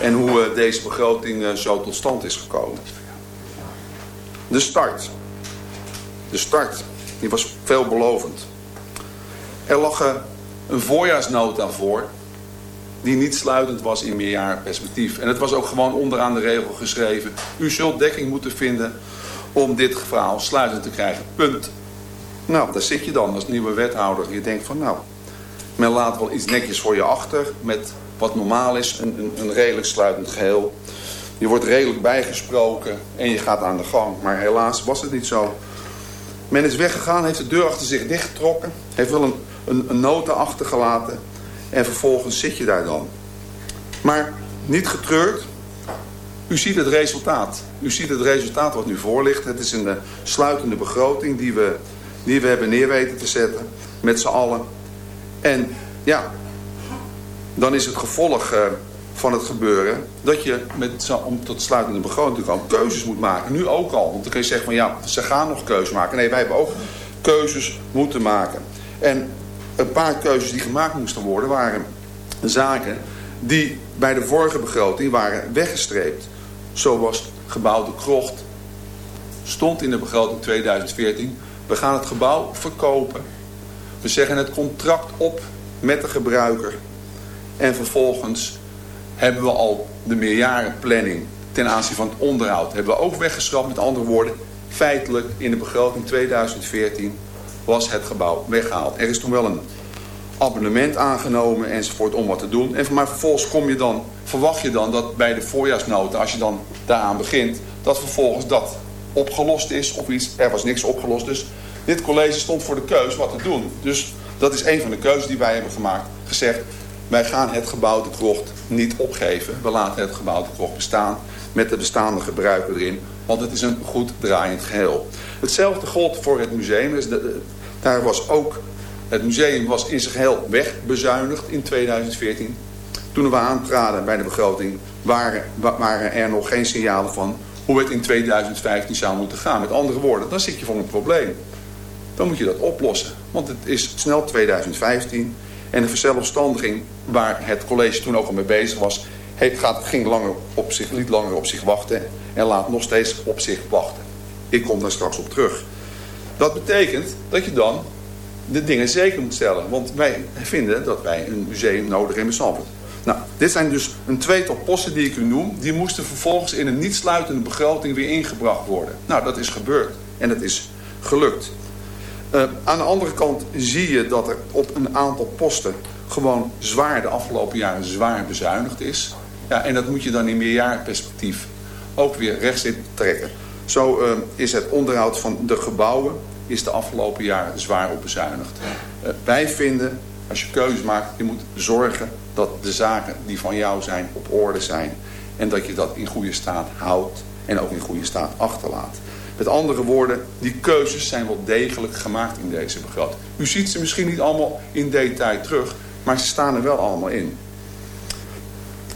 en hoe uh, deze begroting zo tot stand is gekomen. De start. De start, die was veelbelovend. Er lag een voorjaarsnota voor die niet sluitend was in meerjarenperspectief. En het was ook gewoon onderaan de regel geschreven. U zult dekking moeten vinden om dit verhaal sluitend te krijgen. Punt. Nou, daar zit je dan als nieuwe wethouder. Je denkt van nou, men laat wel iets netjes voor je achter met wat normaal is, een, een, een redelijk sluitend geheel. Je wordt redelijk bijgesproken en je gaat aan de gang. Maar helaas was het niet zo. Men is weggegaan, heeft de deur achter zich dichtgetrokken. Heeft wel een, een, een nota achtergelaten. En vervolgens zit je daar dan. Maar niet getreurd. U ziet het resultaat. U ziet het resultaat wat nu voor ligt. Het is een sluitende begroting die we, die we hebben neer weten te zetten. Met z'n allen. En ja, dan is het gevolg uh, van het gebeuren dat je met, om tot sluitende begroting komen keuzes moet maken. Nu ook al. Want dan kun je zeggen van ja, ze gaan nog keuzes maken. Nee, wij hebben ook keuzes moeten maken. En een paar keuzes die gemaakt moesten worden waren zaken die bij de vorige begroting waren weggestreept. Zo was gebouw De Krocht. Stond in de begroting 2014. We gaan het gebouw verkopen. We zeggen het contract op met de gebruiker. En vervolgens hebben we al de meerjarenplanning ten aanzien van het onderhoud. Hebben we ook weggeschrapt. Met andere woorden, feitelijk in de begroting 2014 was het gebouw weggehaald. Er is toen wel een abonnement aangenomen enzovoort om wat te doen. En, maar vervolgens kom je dan, verwacht je dan dat bij de voorjaarsnota, als je dan daaraan begint, dat vervolgens dat opgelost is of iets. Er was niks opgelost. Dus dit college stond voor de keus wat te doen. Dus dat is een van de keuzes die wij hebben gemaakt. Gezegd, wij gaan het gebouw de krocht niet opgeven. We laten het gebouw de krocht bestaan met de bestaande gebruiker erin. Want het is een goed draaiend geheel. Hetzelfde gold voor het museum. Dus daar was ook, het museum was in zijn geheel wegbezuinigd in 2014. Toen we aantraden bij de begroting waren, er nog geen signalen van hoe het in 2015 zou moeten gaan. Met andere woorden, dan zit je voor een probleem. Dan moet je dat oplossen. Want het is snel 2015. En de verzelfstandiging waar het college toen ook al mee bezig was... Gaat, ging langer op zich, liet langer op zich wachten en laat nog steeds op zich wachten. Ik kom daar straks op terug. Dat betekent dat je dan de dingen zeker moet stellen. Want wij vinden dat wij een museum nodig hebben in Zandvoort. Nou, dit zijn dus een tweetal posten die ik u noem. Die moesten vervolgens in een niet sluitende begroting weer ingebracht worden. Nou, dat is gebeurd. En het is gelukt. Uh, aan de andere kant zie je dat er op een aantal posten gewoon zwaar de afgelopen jaren zwaar bezuinigd is. Ja, en dat moet je dan in meerjarenperspectief ook weer rechts in trekken. Zo uh, is het onderhoud van de gebouwen is de afgelopen jaren zwaar op bezuinigd. Uh, wij vinden, als je keuzes maakt, je moet zorgen dat de zaken die van jou zijn op orde zijn. En dat je dat in goede staat houdt en ook in goede staat achterlaat. Met andere woorden, die keuzes zijn wel degelijk gemaakt in deze begroting. U ziet ze misschien niet allemaal in detail terug, maar ze staan er wel allemaal in.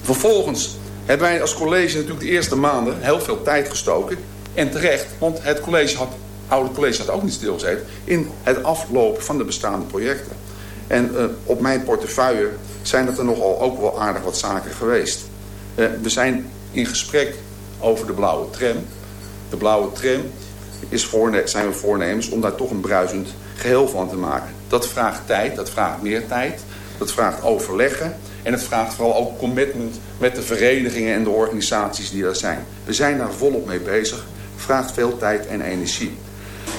Vervolgens hebben wij als college natuurlijk de eerste maanden heel veel tijd gestoken. En terecht, want het college had, oude college had ook niet stilgezeten in het aflopen van de bestaande projecten. En uh, op mijn portefeuille zijn er nogal ook wel aardig wat zaken geweest. Uh, we zijn in gesprek over de blauwe tram. De blauwe tram is voorne zijn we voornemens om daar toch een bruisend geheel van te maken. Dat vraagt tijd, dat vraagt meer tijd. Dat vraagt overleggen. En het vraagt vooral ook commitment met de verenigingen en de organisaties die er zijn. We zijn daar volop mee bezig. Vraagt veel tijd en energie.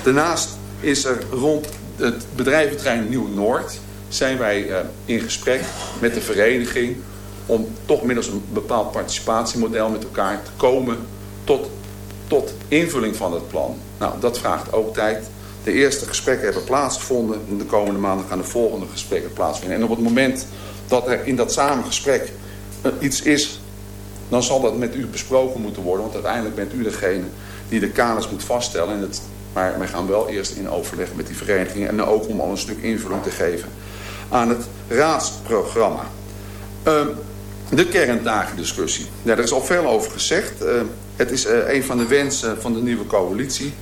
Daarnaast is er rond het bedrijventerrein Nieuw-Noord... zijn wij uh, in gesprek met de vereniging... om toch middels een bepaald participatiemodel met elkaar te komen... tot tot invulling van het plan. Nou, dat vraagt ook tijd. de eerste gesprekken hebben plaatsgevonden. En de komende maanden gaan de volgende gesprekken plaatsvinden. En op het moment dat er in dat samengesprek uh, iets is... dan zal dat met u besproken moeten worden. Want uiteindelijk bent u degene die de kaders moet vaststellen. En maar wij gaan wel eerst in overleg met die verenigingen. En ook om al een stuk invulling te geven aan het raadsprogramma. Uh, de kerntakendiscussie. Ja, er is al veel over gezegd. Uh, het is uh, een van de wensen van de nieuwe coalitie.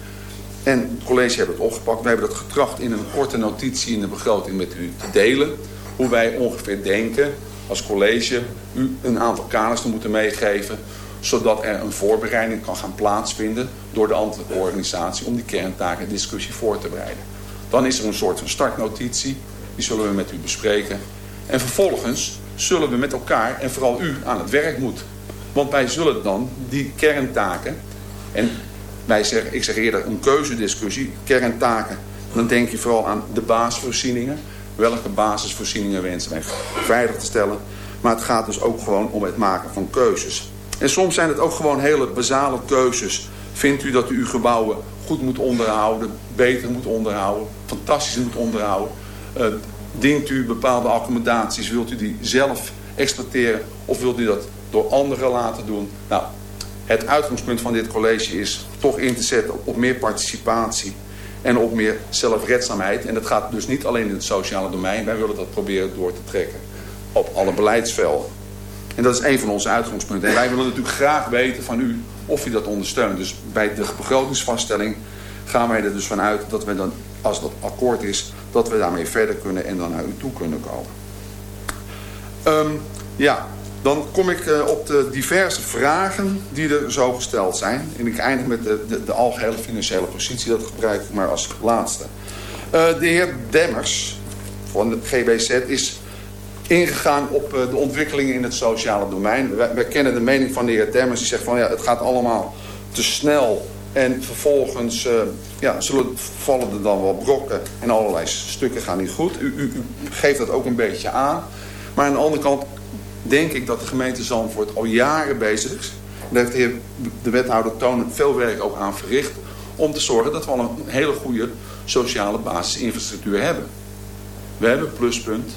En het college heeft het opgepakt. We hebben dat getracht in een korte notitie in de begroting met u te delen. Hoe wij ongeveer denken als college u een aantal kaders te moeten meegeven. Zodat er een voorbereiding kan gaan plaatsvinden door de ambtelijke organisatie om die kerntakendiscussie voor te bereiden. Dan is er een soort van startnotitie. Die zullen we met u bespreken. En vervolgens zullen we met elkaar en vooral u aan het werk moeten. Want wij zullen dan die kerntaken, en wij zeggen, ik zeg eerder een keuzediscussie, kerntaken, dan denk je vooral aan de basisvoorzieningen. Welke basisvoorzieningen wensen wij veilig te stellen. Maar het gaat dus ook gewoon om het maken van keuzes. En soms zijn het ook gewoon hele basale keuzes. Vindt u dat u uw gebouwen goed moet onderhouden, beter moet onderhouden, fantastisch moet onderhouden? Uh, dient u bepaalde accommodaties, wilt u die zelf exploiteren of wilt u dat door anderen laten doen? Nou, het uitgangspunt van dit college is toch in te zetten op meer participatie en op meer zelfredzaamheid. En dat gaat dus niet alleen in het sociale domein. Wij willen dat proberen door te trekken op alle beleidsvelden. En dat is een van onze uitgangspunten. En wij willen natuurlijk graag weten van u of u dat ondersteunt. Dus bij de begrotingsvaststelling gaan wij er dus vanuit dat we dan, als dat akkoord is, dat we daarmee verder kunnen en dan naar u toe kunnen komen. Um, ja, dan kom ik uh, op de diverse vragen die er zo gesteld zijn. En ik eindig met de, de, algehele financiële positie, dat gebruik ik maar als laatste. Uh, de heer Demmers van de GBZ is ingegaan op uh, de ontwikkelingen in het sociale domein. Wij, kennen de mening van de heer Demmers, die zegt van ja, het gaat allemaal te snel en vervolgens uh, ja, zullen, vallen er dan wel brokken en allerlei stukken gaan niet goed. U, u, u, geeft dat ook een beetje aan. Maar aan de andere kant denk ik dat de gemeente Zandvoort al jaren bezig is. Daar heeft de, heer, de wethouder Toon veel werk ook aan verricht. Om te zorgen dat we al een hele goede sociale basisinfrastructuur hebben. We hebben pluspunt.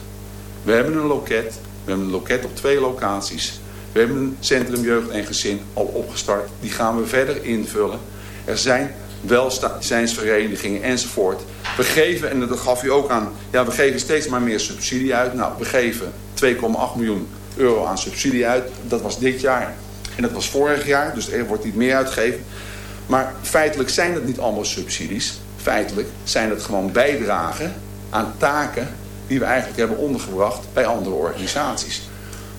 We hebben een loket. We hebben een loket op twee locaties. We hebben een centrum jeugd en gezin al opgestart. Die gaan we verder invullen. Er zijn welzijnsverenigingen enzovoort. We geven, en dat gaf u ook aan, ja, we geven steeds maar meer subsidie uit. Nou, we geven 2,8 miljoen euro aan subsidie uit. Dat was dit jaar. En dat was vorig jaar, dus er wordt niet meer uitgegeven. Maar feitelijk zijn het niet allemaal subsidies. Feitelijk zijn het gewoon bijdragen aan taken die we eigenlijk hebben ondergebracht bij andere organisaties.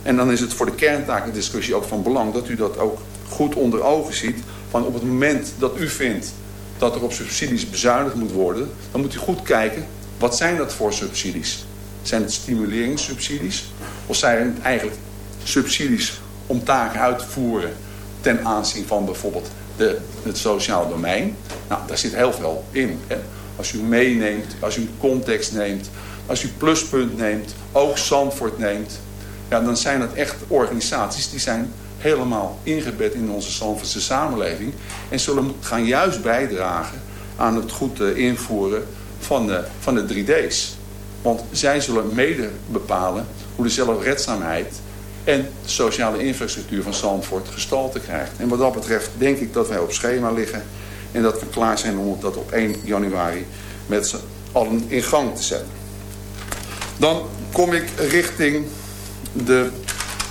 En dan is het voor de kerntakendiscussie ook van belang dat u dat ook goed onder ogen ziet. Van op het moment dat u vindt dat er op subsidies bezuinigd moet worden, dan moet u goed kijken, wat zijn dat voor subsidies? Zijn het stimuleringssubsidies? Of zijn het eigenlijk subsidies om taken uit te voeren ten aanzien van bijvoorbeeld de, het sociaal domein? Nou, daar zit heel veel in. Hè? Als u meeneemt, als u context neemt, als u pluspunt neemt, ook Zandvoort neemt, ja, dan zijn het echt organisaties die zijn helemaal ingebed in onze Zandvoortse samenleving en zullen gaan juist bijdragen aan het goed uh, invoeren van de, van de 3D's. Want zij zullen mede bepalen hoe de zelfredzaamheid en de sociale infrastructuur van Zandvoort gestalte krijgt. En wat dat betreft denk ik dat wij op schema liggen en dat we klaar zijn om dat op 1 januari met z'n allen in gang te zetten. Dan kom ik richting de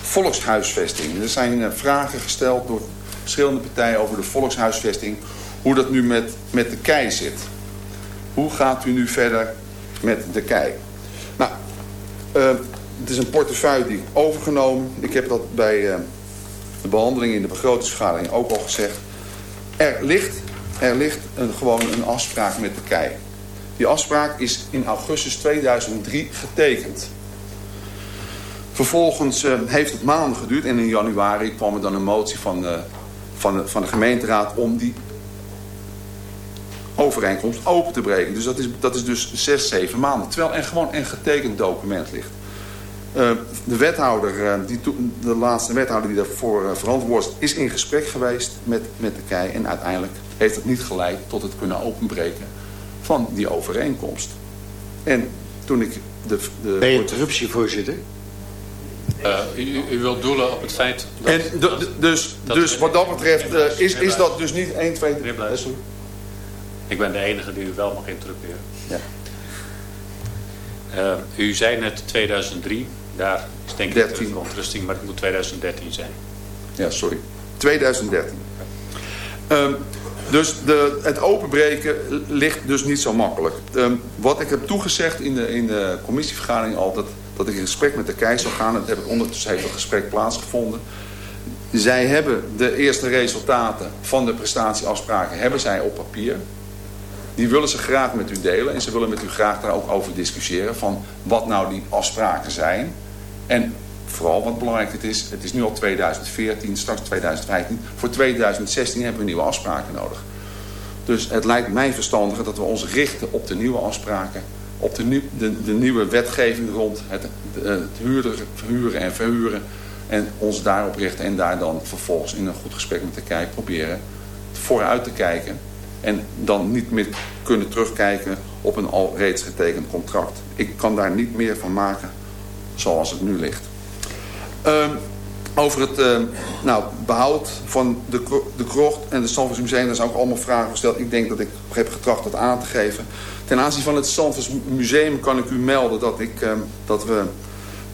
volkshuisvesting. Er zijn uh, vragen gesteld door verschillende partijen over de volkshuisvesting. Hoe dat nu met, met de kei zit. Hoe gaat u nu verder met de kei? Nou, uh, het is een portefeuille die ik overgenomen. Ik heb dat bij uh, de behandeling in de begrotingsvergadering ook al gezegd. Er ligt, er ligt een, gewoon een afspraak met de kei. Die afspraak is in augustus 2003 getekend. Vervolgens uh, heeft het maanden geduurd en in januari kwam er dan een motie van de, van de, van de gemeenteraad om die overeenkomst open te breken. Dus dat is, dat is dus zes, zeven maanden. Terwijl er gewoon een getekend document ligt. Uh, de wethouder, uh, die de laatste wethouder die daarvoor uh, verantwoord was, is in gesprek geweest met, met de KEI. En uiteindelijk heeft het niet geleid tot het kunnen openbreken van die overeenkomst. En toen ik de... de voorzitter. Uh, u, u, wilt doelen op het feit... Dat, en dus, dat dus wat dat betreft uh, is, is dat dus niet 1, 2, 3... Ik ben de enige die u wel mag interruperen. Ja. Uh, u zei net 2003, daar is denk ik 13. de verontrusting, maar het moet 2013 zijn. Ja, sorry. 2013. Um, dus de, het openbreken ligt dus niet zo makkelijk. Um, wat ik heb toegezegd in de, in de commissievergadering altijd... dat ik in gesprek met de KEI zou gaan. Dat heb ik ondertussen heeft dat gesprek plaatsgevonden. Zij hebben de eerste resultaten van de prestatieafspraken... hebben zij op papier. Die willen ze graag met u delen. En ze willen met u graag daar ook over discussiëren. Van wat nou die afspraken zijn. En vooral wat belangrijk het is, het is nu al 2014, straks 2015. Voor 2016 hebben we nieuwe afspraken nodig. Dus het lijkt mij verstandiger dat we ons richten op de nieuwe afspraken. Op de, de, de nieuwe wetgeving rond het, het huurder, verhuren en verhuren. En ons daarop richten en daar dan vervolgens in een goed gesprek met de proberen vooruit te kijken. En dan niet meer kunnen terugkijken op een al reeds getekend contract. Ik kan daar niet meer van maken zoals het nu ligt. Um, over het uh, nou, behoud van de, de krocht en het Zandvoors Museum... daar zijn ook allemaal vragen gesteld. Ik denk dat ik heb getracht dat aan te geven. Ten aanzien van het Zandvoors Museum kan ik u melden dat, ik, uh, dat we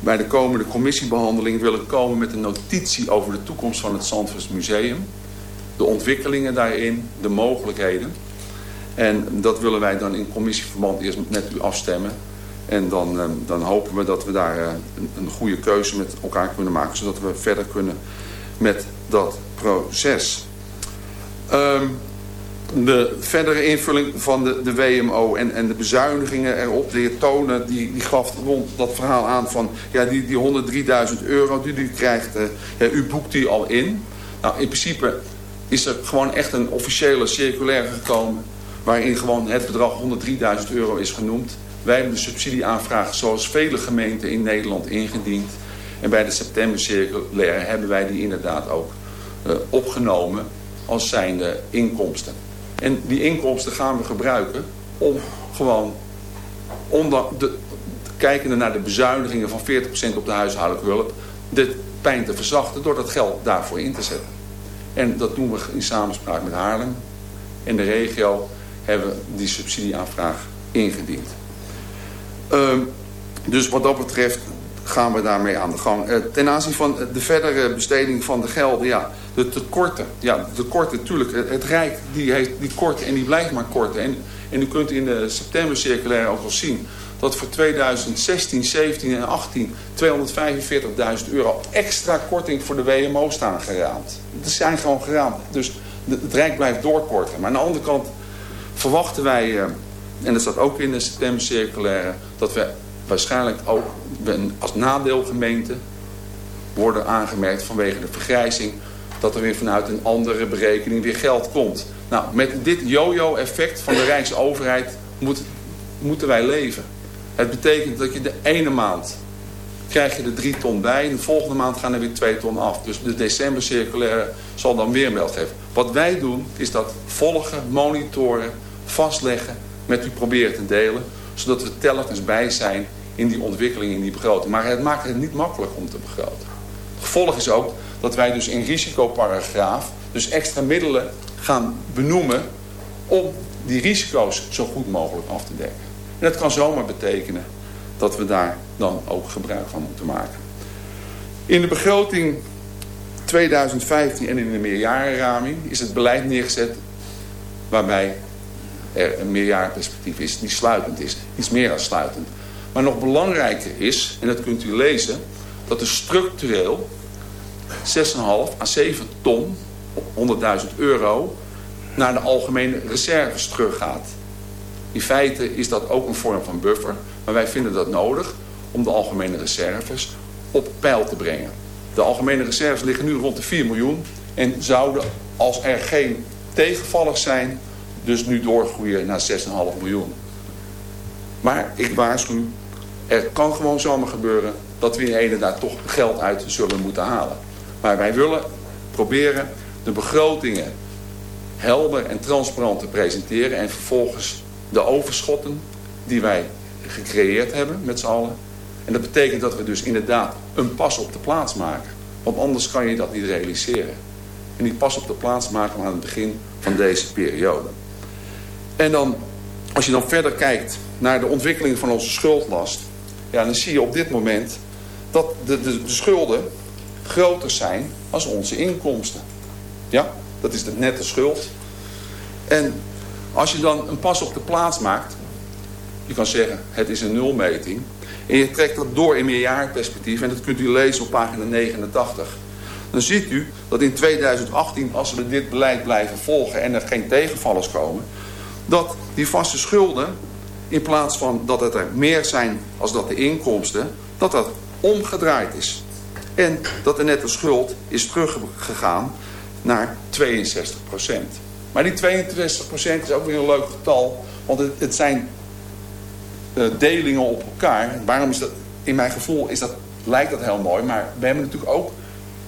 bij de komende commissiebehandeling willen komen met een notitie over de toekomst van het Zandvoors Museum. De ontwikkelingen daarin, de mogelijkheden. En dat willen wij dan in commissieverband eerst met u afstemmen. En dan, dan hopen we dat we daar een, een goede keuze met elkaar kunnen maken. Zodat we verder kunnen met dat proces. Um, de verdere invulling van de, de WMO en, en de bezuinigingen erop. De heer Tonen die, die gaf rond dat verhaal aan van... ja, die, die 103.000 euro die u krijgt, uh, ja, u boekt die al in. Nou, in principe is er gewoon echt een officiële circulaire gekomen... waarin gewoon het bedrag 103.000 euro is genoemd. Wij hebben de subsidieaanvraag zoals vele gemeenten in Nederland ingediend. En bij de septembercirculaire hebben wij die inderdaad ook uh, opgenomen als zijnde inkomsten. En die inkomsten gaan we gebruiken om gewoon, onder de, kijkende naar de bezuinigingen van 40% op de huishoudelijke hulp, de pijn te verzachten door dat geld daarvoor in te zetten. En dat doen we in samenspraak met Haarlem. En de regio hebben we die subsidieaanvraag ingediend. Uh, dus wat dat betreft gaan we daarmee aan de gang. Uh, ten aanzien van de verdere besteding van de gelden, ja, de tekorten. Ja, de tekorten, natuurlijk. Het, Rijk die heeft die korten en die blijft maar korten. En, en u kunt in de septembercirculaire ook wel zien dat voor 2016, 17 en 18 245.000 euro extra korting voor de WMO staan geraamd. Dat zijn gewoon geraamd. Dus het Rijk blijft doorkorten. Maar aan de andere kant verwachten wij, uh, en dat staat ook in de septembercirculaire, dat we waarschijnlijk ook als nadeelgemeente worden aangemerkt vanwege de vergrijzing dat er weer vanuit een andere berekening weer geld komt. Nou, met dit yo-yo-effect van de Rijksoverheid moet, moeten wij leven. Het betekent dat je de ene maand krijg je er drie ton bij. En de volgende maand gaan er weer twee ton af. Dus de decembercirculaire zal dan weer meld geven. Wat wij doen is dat volgen, monitoren, vastleggen, met u proberen te delen. Zodat we telkens bij zijn in die ontwikkeling, in die begroting. Maar het maakt het niet makkelijk om te begroten. Het gevolg is ook dat wij dus in risicoparagraaf dus extra middelen gaan benoemen om die risico's zo goed mogelijk af te dekken. En dat kan zomaar betekenen dat we daar dan ook gebruik van moeten maken. In de begroting 2015 en in de meerjarenraming is het beleid neergezet waarbij er een meerjarenperspectief is die sluitend is. Iets meer dan sluitend. Maar nog belangrijker is, en dat kunt u lezen, dat er structureel 6,5 à 7 ton, 100.000 euro, naar de algemene reserves teruggaat. In feite is dat ook een vorm van buffer, maar wij vinden dat nodig om de algemene reserves op peil te brengen. De algemene reserves liggen nu rond de 4 miljoen en zouden, als er geen tegenvallers zijn, dus nu doorgroeien naar 6,5 miljoen. Maar ik waarschuw, er kan gewoon zomaar gebeuren dat we in ene daar toch geld uit zullen moeten halen. Maar wij willen proberen de begrotingen helder en transparant te presenteren. En vervolgens de overschotten die wij gecreëerd hebben met z'n allen. En dat betekent dat we dus inderdaad een pas op de plaats maken. Want anders kan je dat niet realiseren. En die pas op de plaats maken we aan het begin van deze periode. En dan, als je dan verder kijkt naar de ontwikkeling van onze schuldlast... Ja, dan zie je op dit moment dat de, de, de schulden groter zijn als onze inkomsten. Ja, dat is de nette schuld. En als je dan een pas op de plaats maakt... je kan zeggen, het is een nulmeting... en je trekt dat door in meerjarenperspectief... en dat kunt u lezen op pagina 89... dan ziet u dat in 2018, als we dit beleid blijven volgen... en er geen tegenvallers komen... dat die vaste schulden, in plaats van dat het er meer zijn als dat de inkomsten... dat dat omgedraaid is. En dat de nette schuld is teruggegaan naar 62 procent. Maar die 62 procent is ook weer een leuk getal. Want het, het zijn uh, delingen op elkaar. Waarom is dat? In mijn gevoel is dat, lijkt dat heel mooi. Maar we hebben natuurlijk ook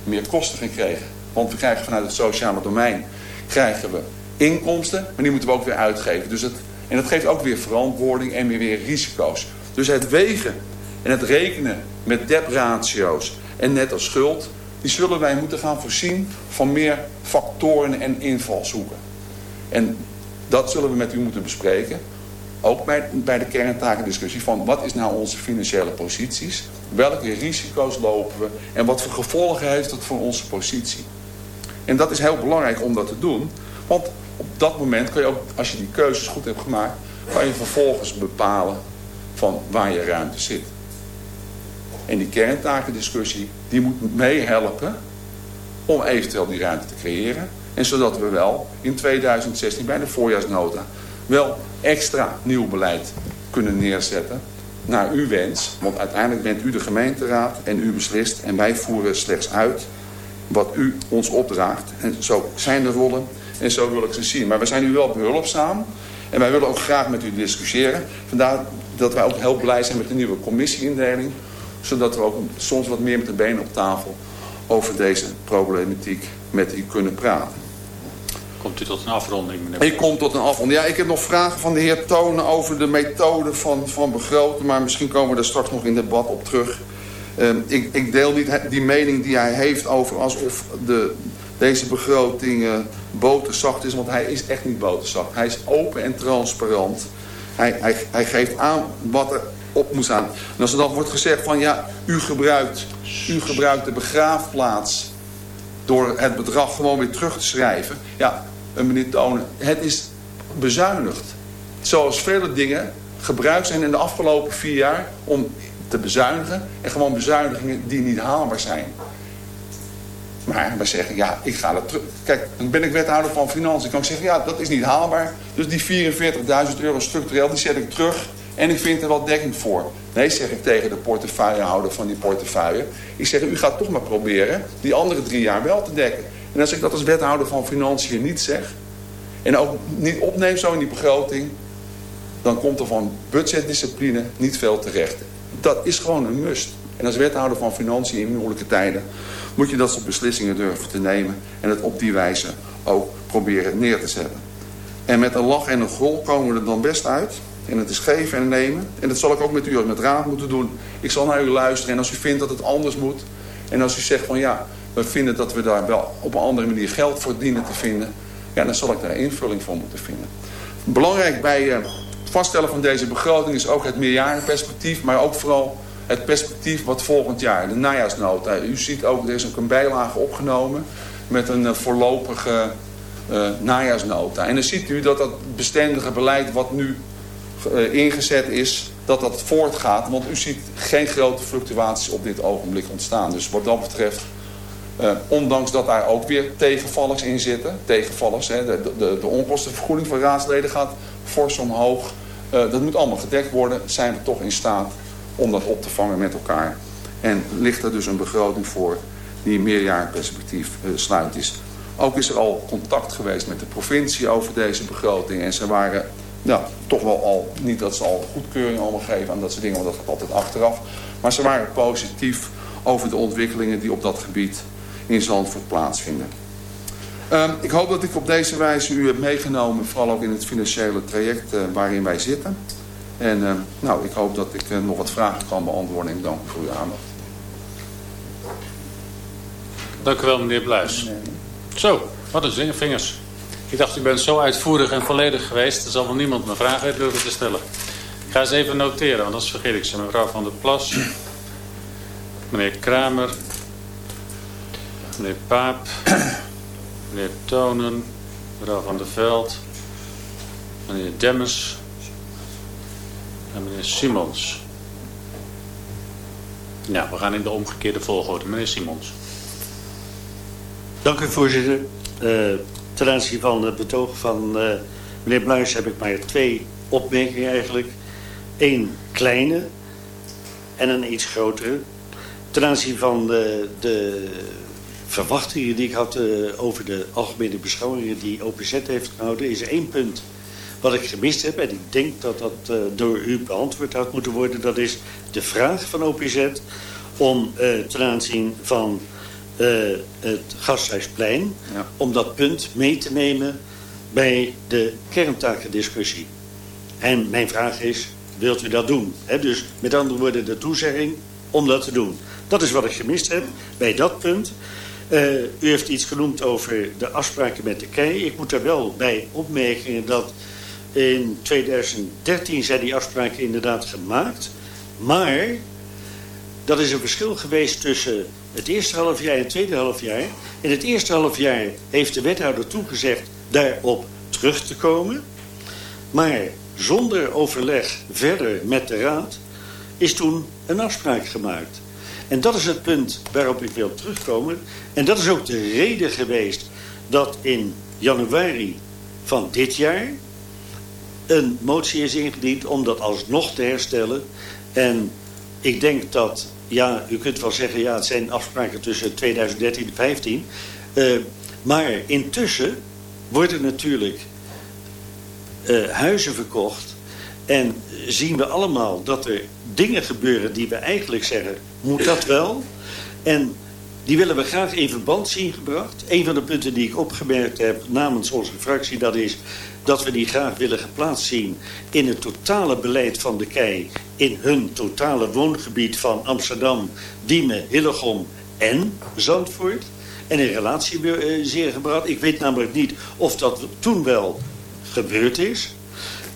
meer kosten gekregen. Want we krijgen vanuit het sociale domein krijgen we inkomsten. Maar die moeten we ook weer uitgeven. Dus het, en dat geeft ook weer verantwoording en weer, weer risico's. Dus het wegen en het rekenen met debratio's en net als schuld... die zullen wij moeten gaan voorzien van meer factoren en invalshoeken. En dat zullen we met u moeten bespreken. Ook bij, bij de kerntakendiscussie van wat is nou onze financiële posities? Welke risico's lopen we? En wat voor gevolgen heeft dat voor onze positie? En dat is heel belangrijk om dat te doen. Want op dat moment kun je ook, als je die keuzes goed hebt gemaakt... kan je vervolgens bepalen van waar je ruimte zit. En die kerntakendiscussie, die moet meehelpen om eventueel die ruimte te creëren. En zodat we wel in 2016 bij de voorjaarsnota wel extra nieuw beleid kunnen neerzetten naar uw wens. Want uiteindelijk bent u de gemeenteraad en u beslist en wij voeren slechts uit wat u ons opdraagt. En zo zijn de rollen en zo wil ik ze zien. Maar we zijn nu wel behulpzaam en wij willen ook graag met u discussiëren. Vandaar dat wij ook heel blij zijn met de nieuwe commissieindeling zodat we ook soms wat meer met de benen op tafel over deze problematiek met u kunnen praten. Komt u tot een afronding, meneer? Ik kom tot een afronding. Ja, ik heb nog vragen van de heer Tonen over de methode van, van begroten. Maar misschien komen we daar straks nog in debat op terug. Uh, ik, ik, deel niet die mening die hij heeft over alsof de, deze begroting uh, boterzacht is. Want hij is echt niet boterzacht. Hij is open en transparant. Hij, hij, hij geeft aan wat er op moet staan. En als er dan wordt gezegd van ja, u gebruikt, u gebruikt de begraafplaats door het bedrag gewoon weer terug te schrijven. Ja, meneer Tonen, het is bezuinigd. Zoals vele dingen gebruikt zijn in de afgelopen vier jaar om te bezuinigen. En gewoon bezuinigingen die niet haalbaar zijn. Maar wij zeggen, ja, ik ga dat terug. Kijk, dan ben ik wethouder van Financiën. kan ik zeggen, ja, dat is niet haalbaar. Dus die 44.000 euro structureel, die zet ik terug en ik vind er wel dekking voor. Nee, zeg ik tegen de portefeuillehouder van die portefeuille. Ik zeg, u gaat toch maar proberen die andere drie jaar wel te dekken. En als ik dat als wethouder van Financiën niet zeg... en ook niet opneem zo in die begroting... dan komt er van budgetdiscipline niet veel terecht. Dat is gewoon een must. En als wethouder van Financiën in moeilijke tijden... moet je dat soort beslissingen durven te nemen... en het op die wijze ook proberen neer te zetten. En met een lach en een grol komen we er dan best uit... En het is geven en nemen. En dat zal ik ook met u als met raad moeten doen. Ik zal naar u luisteren. En als u vindt dat het anders moet. En als u zegt van ja, we vinden dat we daar wel op een andere manier geld voor dienen te vinden. Ja, dan zal ik daar invulling voor moeten vinden. Belangrijk bij eh, het vaststellen van deze begroting is ook het meerjarenperspectief. Maar ook vooral het perspectief wat volgend jaar, de najaarsnota. U ziet ook, er is ook een bijlage opgenomen met een eh, voorlopige uh, najaarsnota. En dan ziet u dat dat bestendige beleid wat nu ingezet is, dat dat voortgaat. Want u ziet geen grote fluctuaties op dit ogenblik ontstaan. Dus wat dat betreft, ondanks dat daar ook weer tegenvallers in zitten. Tegenvallers, hè, de, de, de onkostenvergoeding van raadsleden gaat fors omhoog. Dat moet allemaal gedekt worden. Zijn we toch in staat om dat op te vangen met elkaar. En ligt er dus een begroting voor die meerjarenperspectief sluit is. Ook is er al contact geweest met de provincie over deze begroting. En ze waren ja, toch wel al, niet dat ze al goedkeuring allemaal geven aan dat soort dingen, want dat gaat altijd achteraf. Maar ze waren positief over de ontwikkelingen die op dat gebied in Zandvoort plaatsvinden. Um, ik hoop dat ik op deze wijze u heb meegenomen, vooral ook in het financiële traject uh, waarin wij zitten. En uh, nou, ik hoop dat ik uh, nog wat vragen kan beantwoorden en dank voor uw aandacht. Dank u wel, meneer Bluis. Zo, wat een zingervingers. Ik dacht, u bent zo uitvoerig en volledig geweest. Er zal wel niemand mijn vraag uit durven te stellen. Ik ga ze even noteren, want anders vergeet ik ze. Mevrouw Van der Plas, meneer Kramer, meneer Paap, meneer Tonen, mevrouw Van der Veld, meneer Demmers en meneer Simons. Ja, we gaan in de omgekeerde volgorde. Meneer Simons. Dank u, voorzitter. Uh, ten aanzien van het betoog van uh, meneer Bluis heb ik maar twee opmerkingen eigenlijk. Eén kleine en een iets grotere. Ten aanzien van de, de verwachtingen die ik had uh, over de algemene beschouwingen die OPZ heeft gehouden... is één punt wat ik gemist heb. En ik denk dat dat uh, door u beantwoord had moeten worden. Dat is de vraag van OPZ om ten aanzien van uh, het Gasthuisplein... Ja. om dat punt mee te nemen bij de kerntakendiscussie. En mijn vraag is, wilt u dat doen? He, dus met andere woorden de toezegging om dat te doen. Dat is wat ik gemist heb bij dat punt. Uh, u heeft iets genoemd over de afspraken met de KEI. Ik moet er wel bij opmerken dat in 2013 zijn die afspraken inderdaad gemaakt. Maar dat is een verschil geweest tussen het eerste half jaar en het tweede half jaar. In het eerste half jaar heeft de wethouder toegezegd daarop terug te komen. Maar zonder overleg verder met de raad is toen een afspraak gemaakt. En dat is het punt waarop ik wil terugkomen. En dat is ook de reden geweest dat in januari van dit jaar een motie is ingediend om dat alsnog te herstellen. En ik denk dat ja, u kunt wel zeggen, ja, het zijn afspraken tussen 2013 en 2015. Uh, maar intussen worden natuurlijk uh, huizen verkocht. En zien we allemaal dat er dingen gebeuren die we eigenlijk zeggen, moet dat wel? En die willen we graag in verband zien gebracht. Een van de punten die ik opgemerkt heb namens onze fractie, dat is dat we die graag willen geplaatst zien in het totale beleid van de KEI... in hun totale woongebied van Amsterdam, Diemen, Hillegom en Zandvoort... en in relatie eh, zeer gebracht. Ik weet namelijk niet of dat toen wel gebeurd is.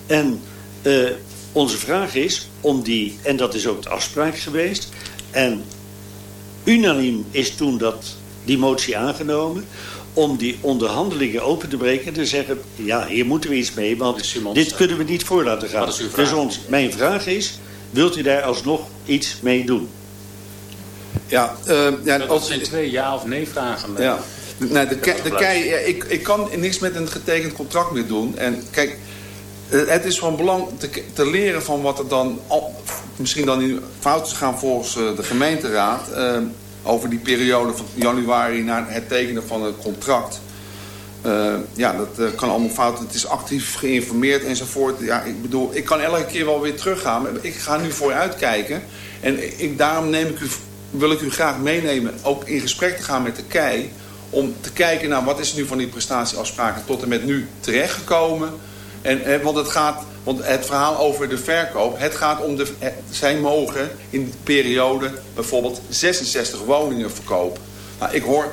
En uh, onze vraag is om die, en dat is ook de afspraak geweest... en unaniem is toen dat, die motie aangenomen om die onderhandelingen open te breken en te zeggen... ja, hier moeten we iets mee, want dit kunnen we niet voor laten gaan. Dus ons, mijn vraag is, wilt u daar alsnog iets mee doen? Ja, uh, ja dat zijn twee ja of nee vragen. Ja. Nee, de, de, de kei, ja, ik, ik kan niks met een getekend contract meer doen. En kijk, eh, het is van belang te, te leren van wat er dan... Misschien dan in fouten gaan volgens uh, de gemeenteraad... Uh, over die periode van januari naar het tekenen van het contract. Ja, dat kan allemaal fout. Het is actief geïnformeerd enzovoort. Ja, ik bedoel, ik kan elke keer wel weer teruggaan. Ik ga nu vooruit kijken. En ik, daarom neem ik u, wil ik u graag meenemen, ook in gesprek te gaan met de KEI. Om te kijken naar wat is nu van die prestatieafspraken tot en met nu terechtgekomen. En, want het gaat want het verhaal over de verkoop, het gaat om de... Zij mogen in de periode bijvoorbeeld 66 woningen verkopen. Nou, ik hoor,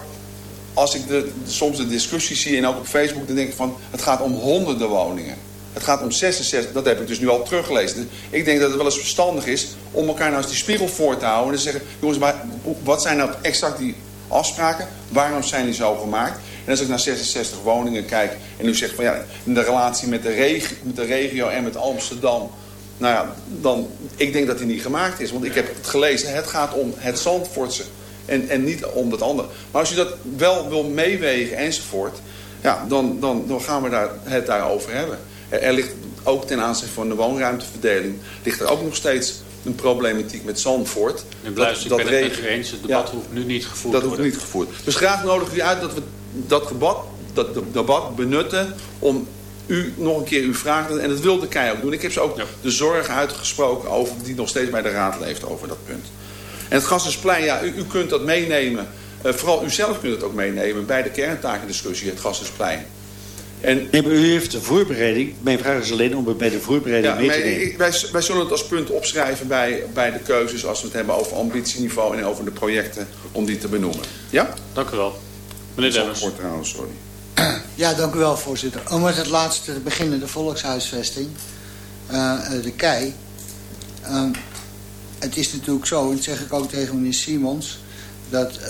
als ik de, soms de discussie zie en ook op Facebook... dan denk ik van, het gaat om honderden woningen. Het gaat om 66, dat heb ik dus nu al teruggelezen. Ik denk dat het wel eens verstandig is om elkaar nou eens die spiegel voor te houden... en te zeggen, jongens, maar wat zijn nou exact die afspraken? Waarom zijn die zo gemaakt? En als ik naar 66 woningen kijk en u zegt van ja, de relatie met de, regio, met de regio en met Amsterdam. Nou ja, dan, ik denk dat die niet gemaakt is. Want ik heb het gelezen, het gaat om het Zandvoortse en, en niet om dat andere. Maar als u dat wel wil meewegen enzovoort, ja, dan, dan, dan gaan we daar, het daarover hebben. Er, er ligt ook ten aanzien van de woonruimteverdeling, ligt er ook nog steeds een problematiek met Zandvoort. En dat, ik dat ben het met u eens, het debat hoeft nu niet gevoerd Dat hoeft niet gevoerd. Dus graag nodig u uit dat we dat debat, dat debat benutten om u nog een keer uw vragen... en dat wil de KEI ook doen. Ik heb ze ook de zorg uitgesproken over die nog steeds bij de raad leeft over dat punt. En het Gassersplein, ja, u, u kunt dat meenemen Uh, vooral u zelf kunt het ook meenemen bij de kerntakendiscussie, het Gassersplein. En, nee, maar u heeft de voorbereiding. Mijn vraag is alleen om het bij de voorbereiding ja, mee te nemen. wij, wij zullen het als punt opschrijven bij, bij de keuzes... als we het hebben over ambitieniveau en over de projecten... om die te benoemen. Ja? Dank u wel. Meneer Demmers. trouwens, sorry. Ja, dank u wel, voorzitter. Om met het laatste te beginnen, de volkshuisvesting. Uh, de KEI. Uh, het is natuurlijk zo, en dat zeg ik ook tegen meneer Simons... dat uh,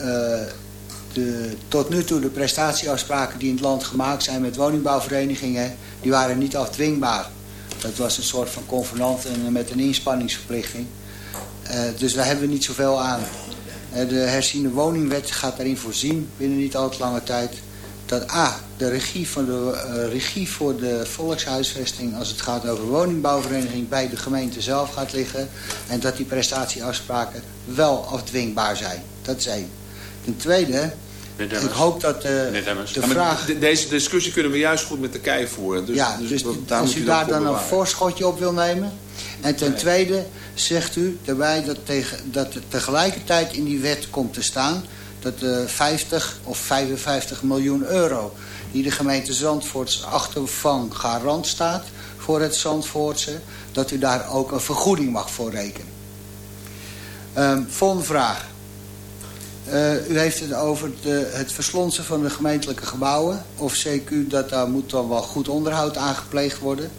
de, tot nu toe de prestatieafspraken die in het land gemaakt zijn met woningbouwverenigingen, die waren niet afdwingbaar. Dat was een soort van convenant en met een inspanningsverplichting. Uh, dus daar hebben we niet zoveel aan. Uh, de herziene woningwet gaat daarin voorzien binnen niet al te lange tijd dat A, de regie, van de, uh, regie voor de volkshuisvesting als het gaat over woningbouwvereniging bij de gemeente zelf gaat liggen. En dat die prestatieafspraken wel afdwingbaar zijn. Dat is één. Ten tweede, ik hoop dat uh, de vraag... deze discussie kunnen we juist goed met de kei voeren. Dus, ja, dus, dus als u daar dan een voorschotje op wil nemen. En ten tweede zegt u daarbij dat, tegen, dat er tegelijkertijd in die wet komt te staan... dat de 50 of 55 miljoen euro die de gemeente Zandvoorts achtervang garant staat... voor het Zandvoortse, dat u daar ook een vergoeding mag voor rekenen. Um, volgende vraag. Uh, u heeft het over de, het verslonsen van de gemeentelijke gebouwen. Of CQ, dat daar moet dan wel goed onderhoud aan gepleegd worden.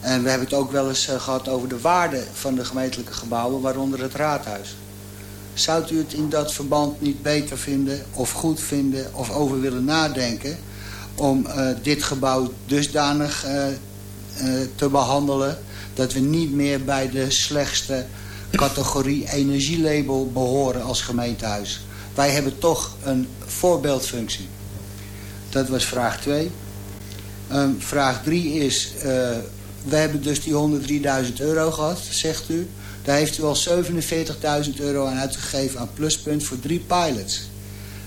En we hebben het ook wel eens uh, gehad over de waarde van de gemeentelijke gebouwen, waaronder het raadhuis. Zou u het in dat verband niet beter vinden of goed vinden of over willen nadenken... om uh, dit gebouw dusdanig te behandelen... dat we niet meer bij de slechtste categorie energielabel behoren als gemeentehuis... Wij hebben toch een voorbeeldfunctie. Dat was vraag 2. Um, ehm, vraag 3 is... We hebben dus die 103.000 euro gehad, zegt u. Daar heeft u al 47.000 euro aan uitgegeven aan pluspunt voor drie pilots.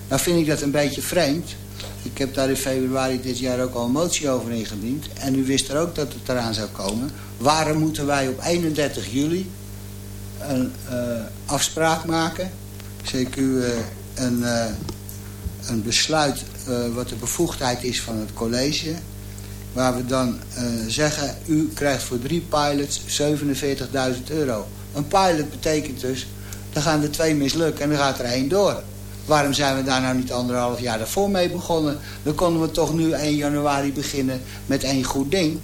Nou vind ik dat een beetje vreemd. Ik heb daar in februari dit jaar ook al een motie over ingediend. En u wist er ook dat het eraan zou komen. Waarom moeten wij op 31 juli een uh, afspraak maken CQ uh, eh, een, uh, een besluit wat de bevoegdheid is van het college. Waar we dan zeggen, u krijgt voor drie pilots 47.000 euro. Een pilot betekent dus, dan gaan er twee mislukken en dan gaat er één door. Waarom zijn we daar nou niet anderhalf jaar daarvoor mee begonnen? Dan konden we toch nu 1 januari beginnen met één goed ding.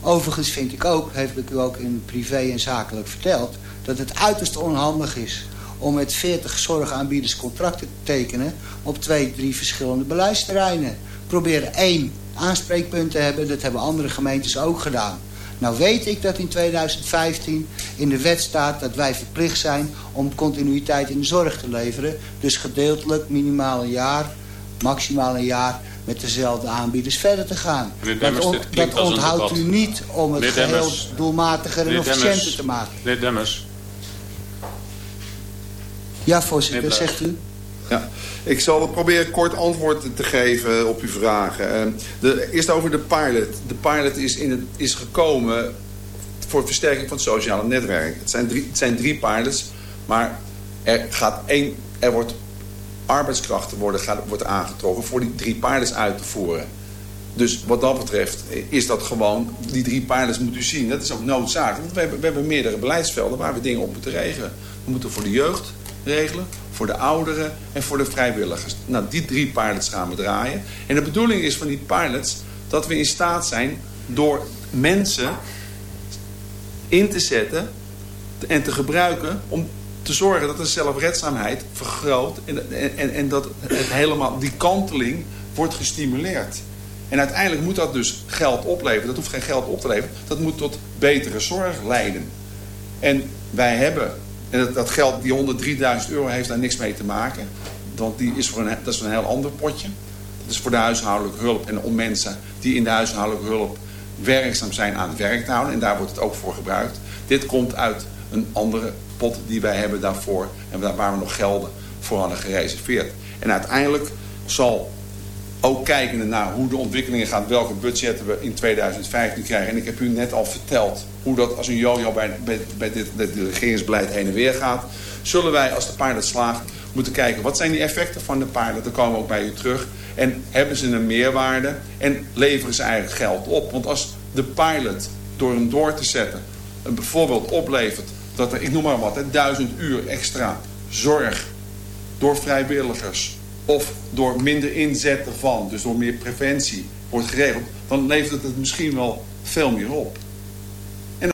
Overigens vind ik ook, heb ik u ook in privé en zakelijk verteld... dat het uiterst onhandig is om met 40 zorgaanbieders contracten te tekenen op twee, drie verschillende beleidsterreinen. Proberen één aanspreekpunt te hebben, dat hebben andere gemeentes ook gedaan. Nou weet ik dat in 2015 in de wet staat dat wij verplicht zijn om continuïteit in de zorg te leveren. Dus gedeeltelijk minimaal een jaar, maximaal een jaar met dezelfde aanbieders verder te gaan. Demmers, dat, dat onthoudt u niet om het geheel doelmatiger en efficiënter te maken. Meneer Demmers, ja, voorzitter, zegt u. Ik zal proberen kort antwoord te geven op uw vragen. Ehm, de, eerst over de pilot. De pilot is, in het, is gekomen voor versterking van het sociale netwerk. Het zijn drie, het zijn drie pilots, maar er, gaat één, er wordt arbeidskrachten worden, gaat, wordt aangetrokken voor die drie pilots uit te voeren. Dus wat dat betreft is dat gewoon, die drie pilots moet u zien. Dat is ook noodzakelijk, want we hebben, we hebben meerdere beleidsvelden waar we dingen op moeten regelen. We moeten voor de jeugd, regelen, voor de ouderen en voor de vrijwilligers. Nou, die drie pilots gaan we draaien. En de bedoeling is van die pilots dat we in staat zijn door mensen in te zetten en te gebruiken om te zorgen dat de zelfredzaamheid vergroot en, en, en dat het helemaal, die kanteling wordt gestimuleerd. En uiteindelijk moet dat dus geld opleveren. Dat hoeft geen geld op te leveren. Dat moet tot betere zorg leiden. En wij hebben en dat, geld, die 103.000 euro, heeft daar niks mee te maken. Want die is voor een, dat is een heel ander potje. Dat is voor de huishoudelijke hulp en om mensen die in de huishoudelijke hulp werkzaam zijn aan het werk te houden. En daar wordt het ook voor gebruikt. Dit komt uit een andere pot die wij hebben daarvoor. En waar we nog gelden voor hadden gereserveerd. En uiteindelijk zal ook kijkende naar hoe de ontwikkelingen gaan, welke budgetten we in 2015 krijgen. En ik heb u net al verteld hoe dat als een jojo bij, bij, bij dit, dit regeringsbeleid heen en weer gaat. Zullen wij, als de pilot slaagt, moeten kijken wat zijn die effecten van de pilot. Dan komen we ook bij u terug. En hebben ze een meerwaarde en leveren ze eigenlijk geld op. Want als de pilot door hem door te zetten bijvoorbeeld oplevert dat er, ik noem maar wat, duizend uur extra zorg door vrijwilligers of door minder inzetten van, dus door meer preventie wordt geregeld, dan levert het misschien wel veel meer op.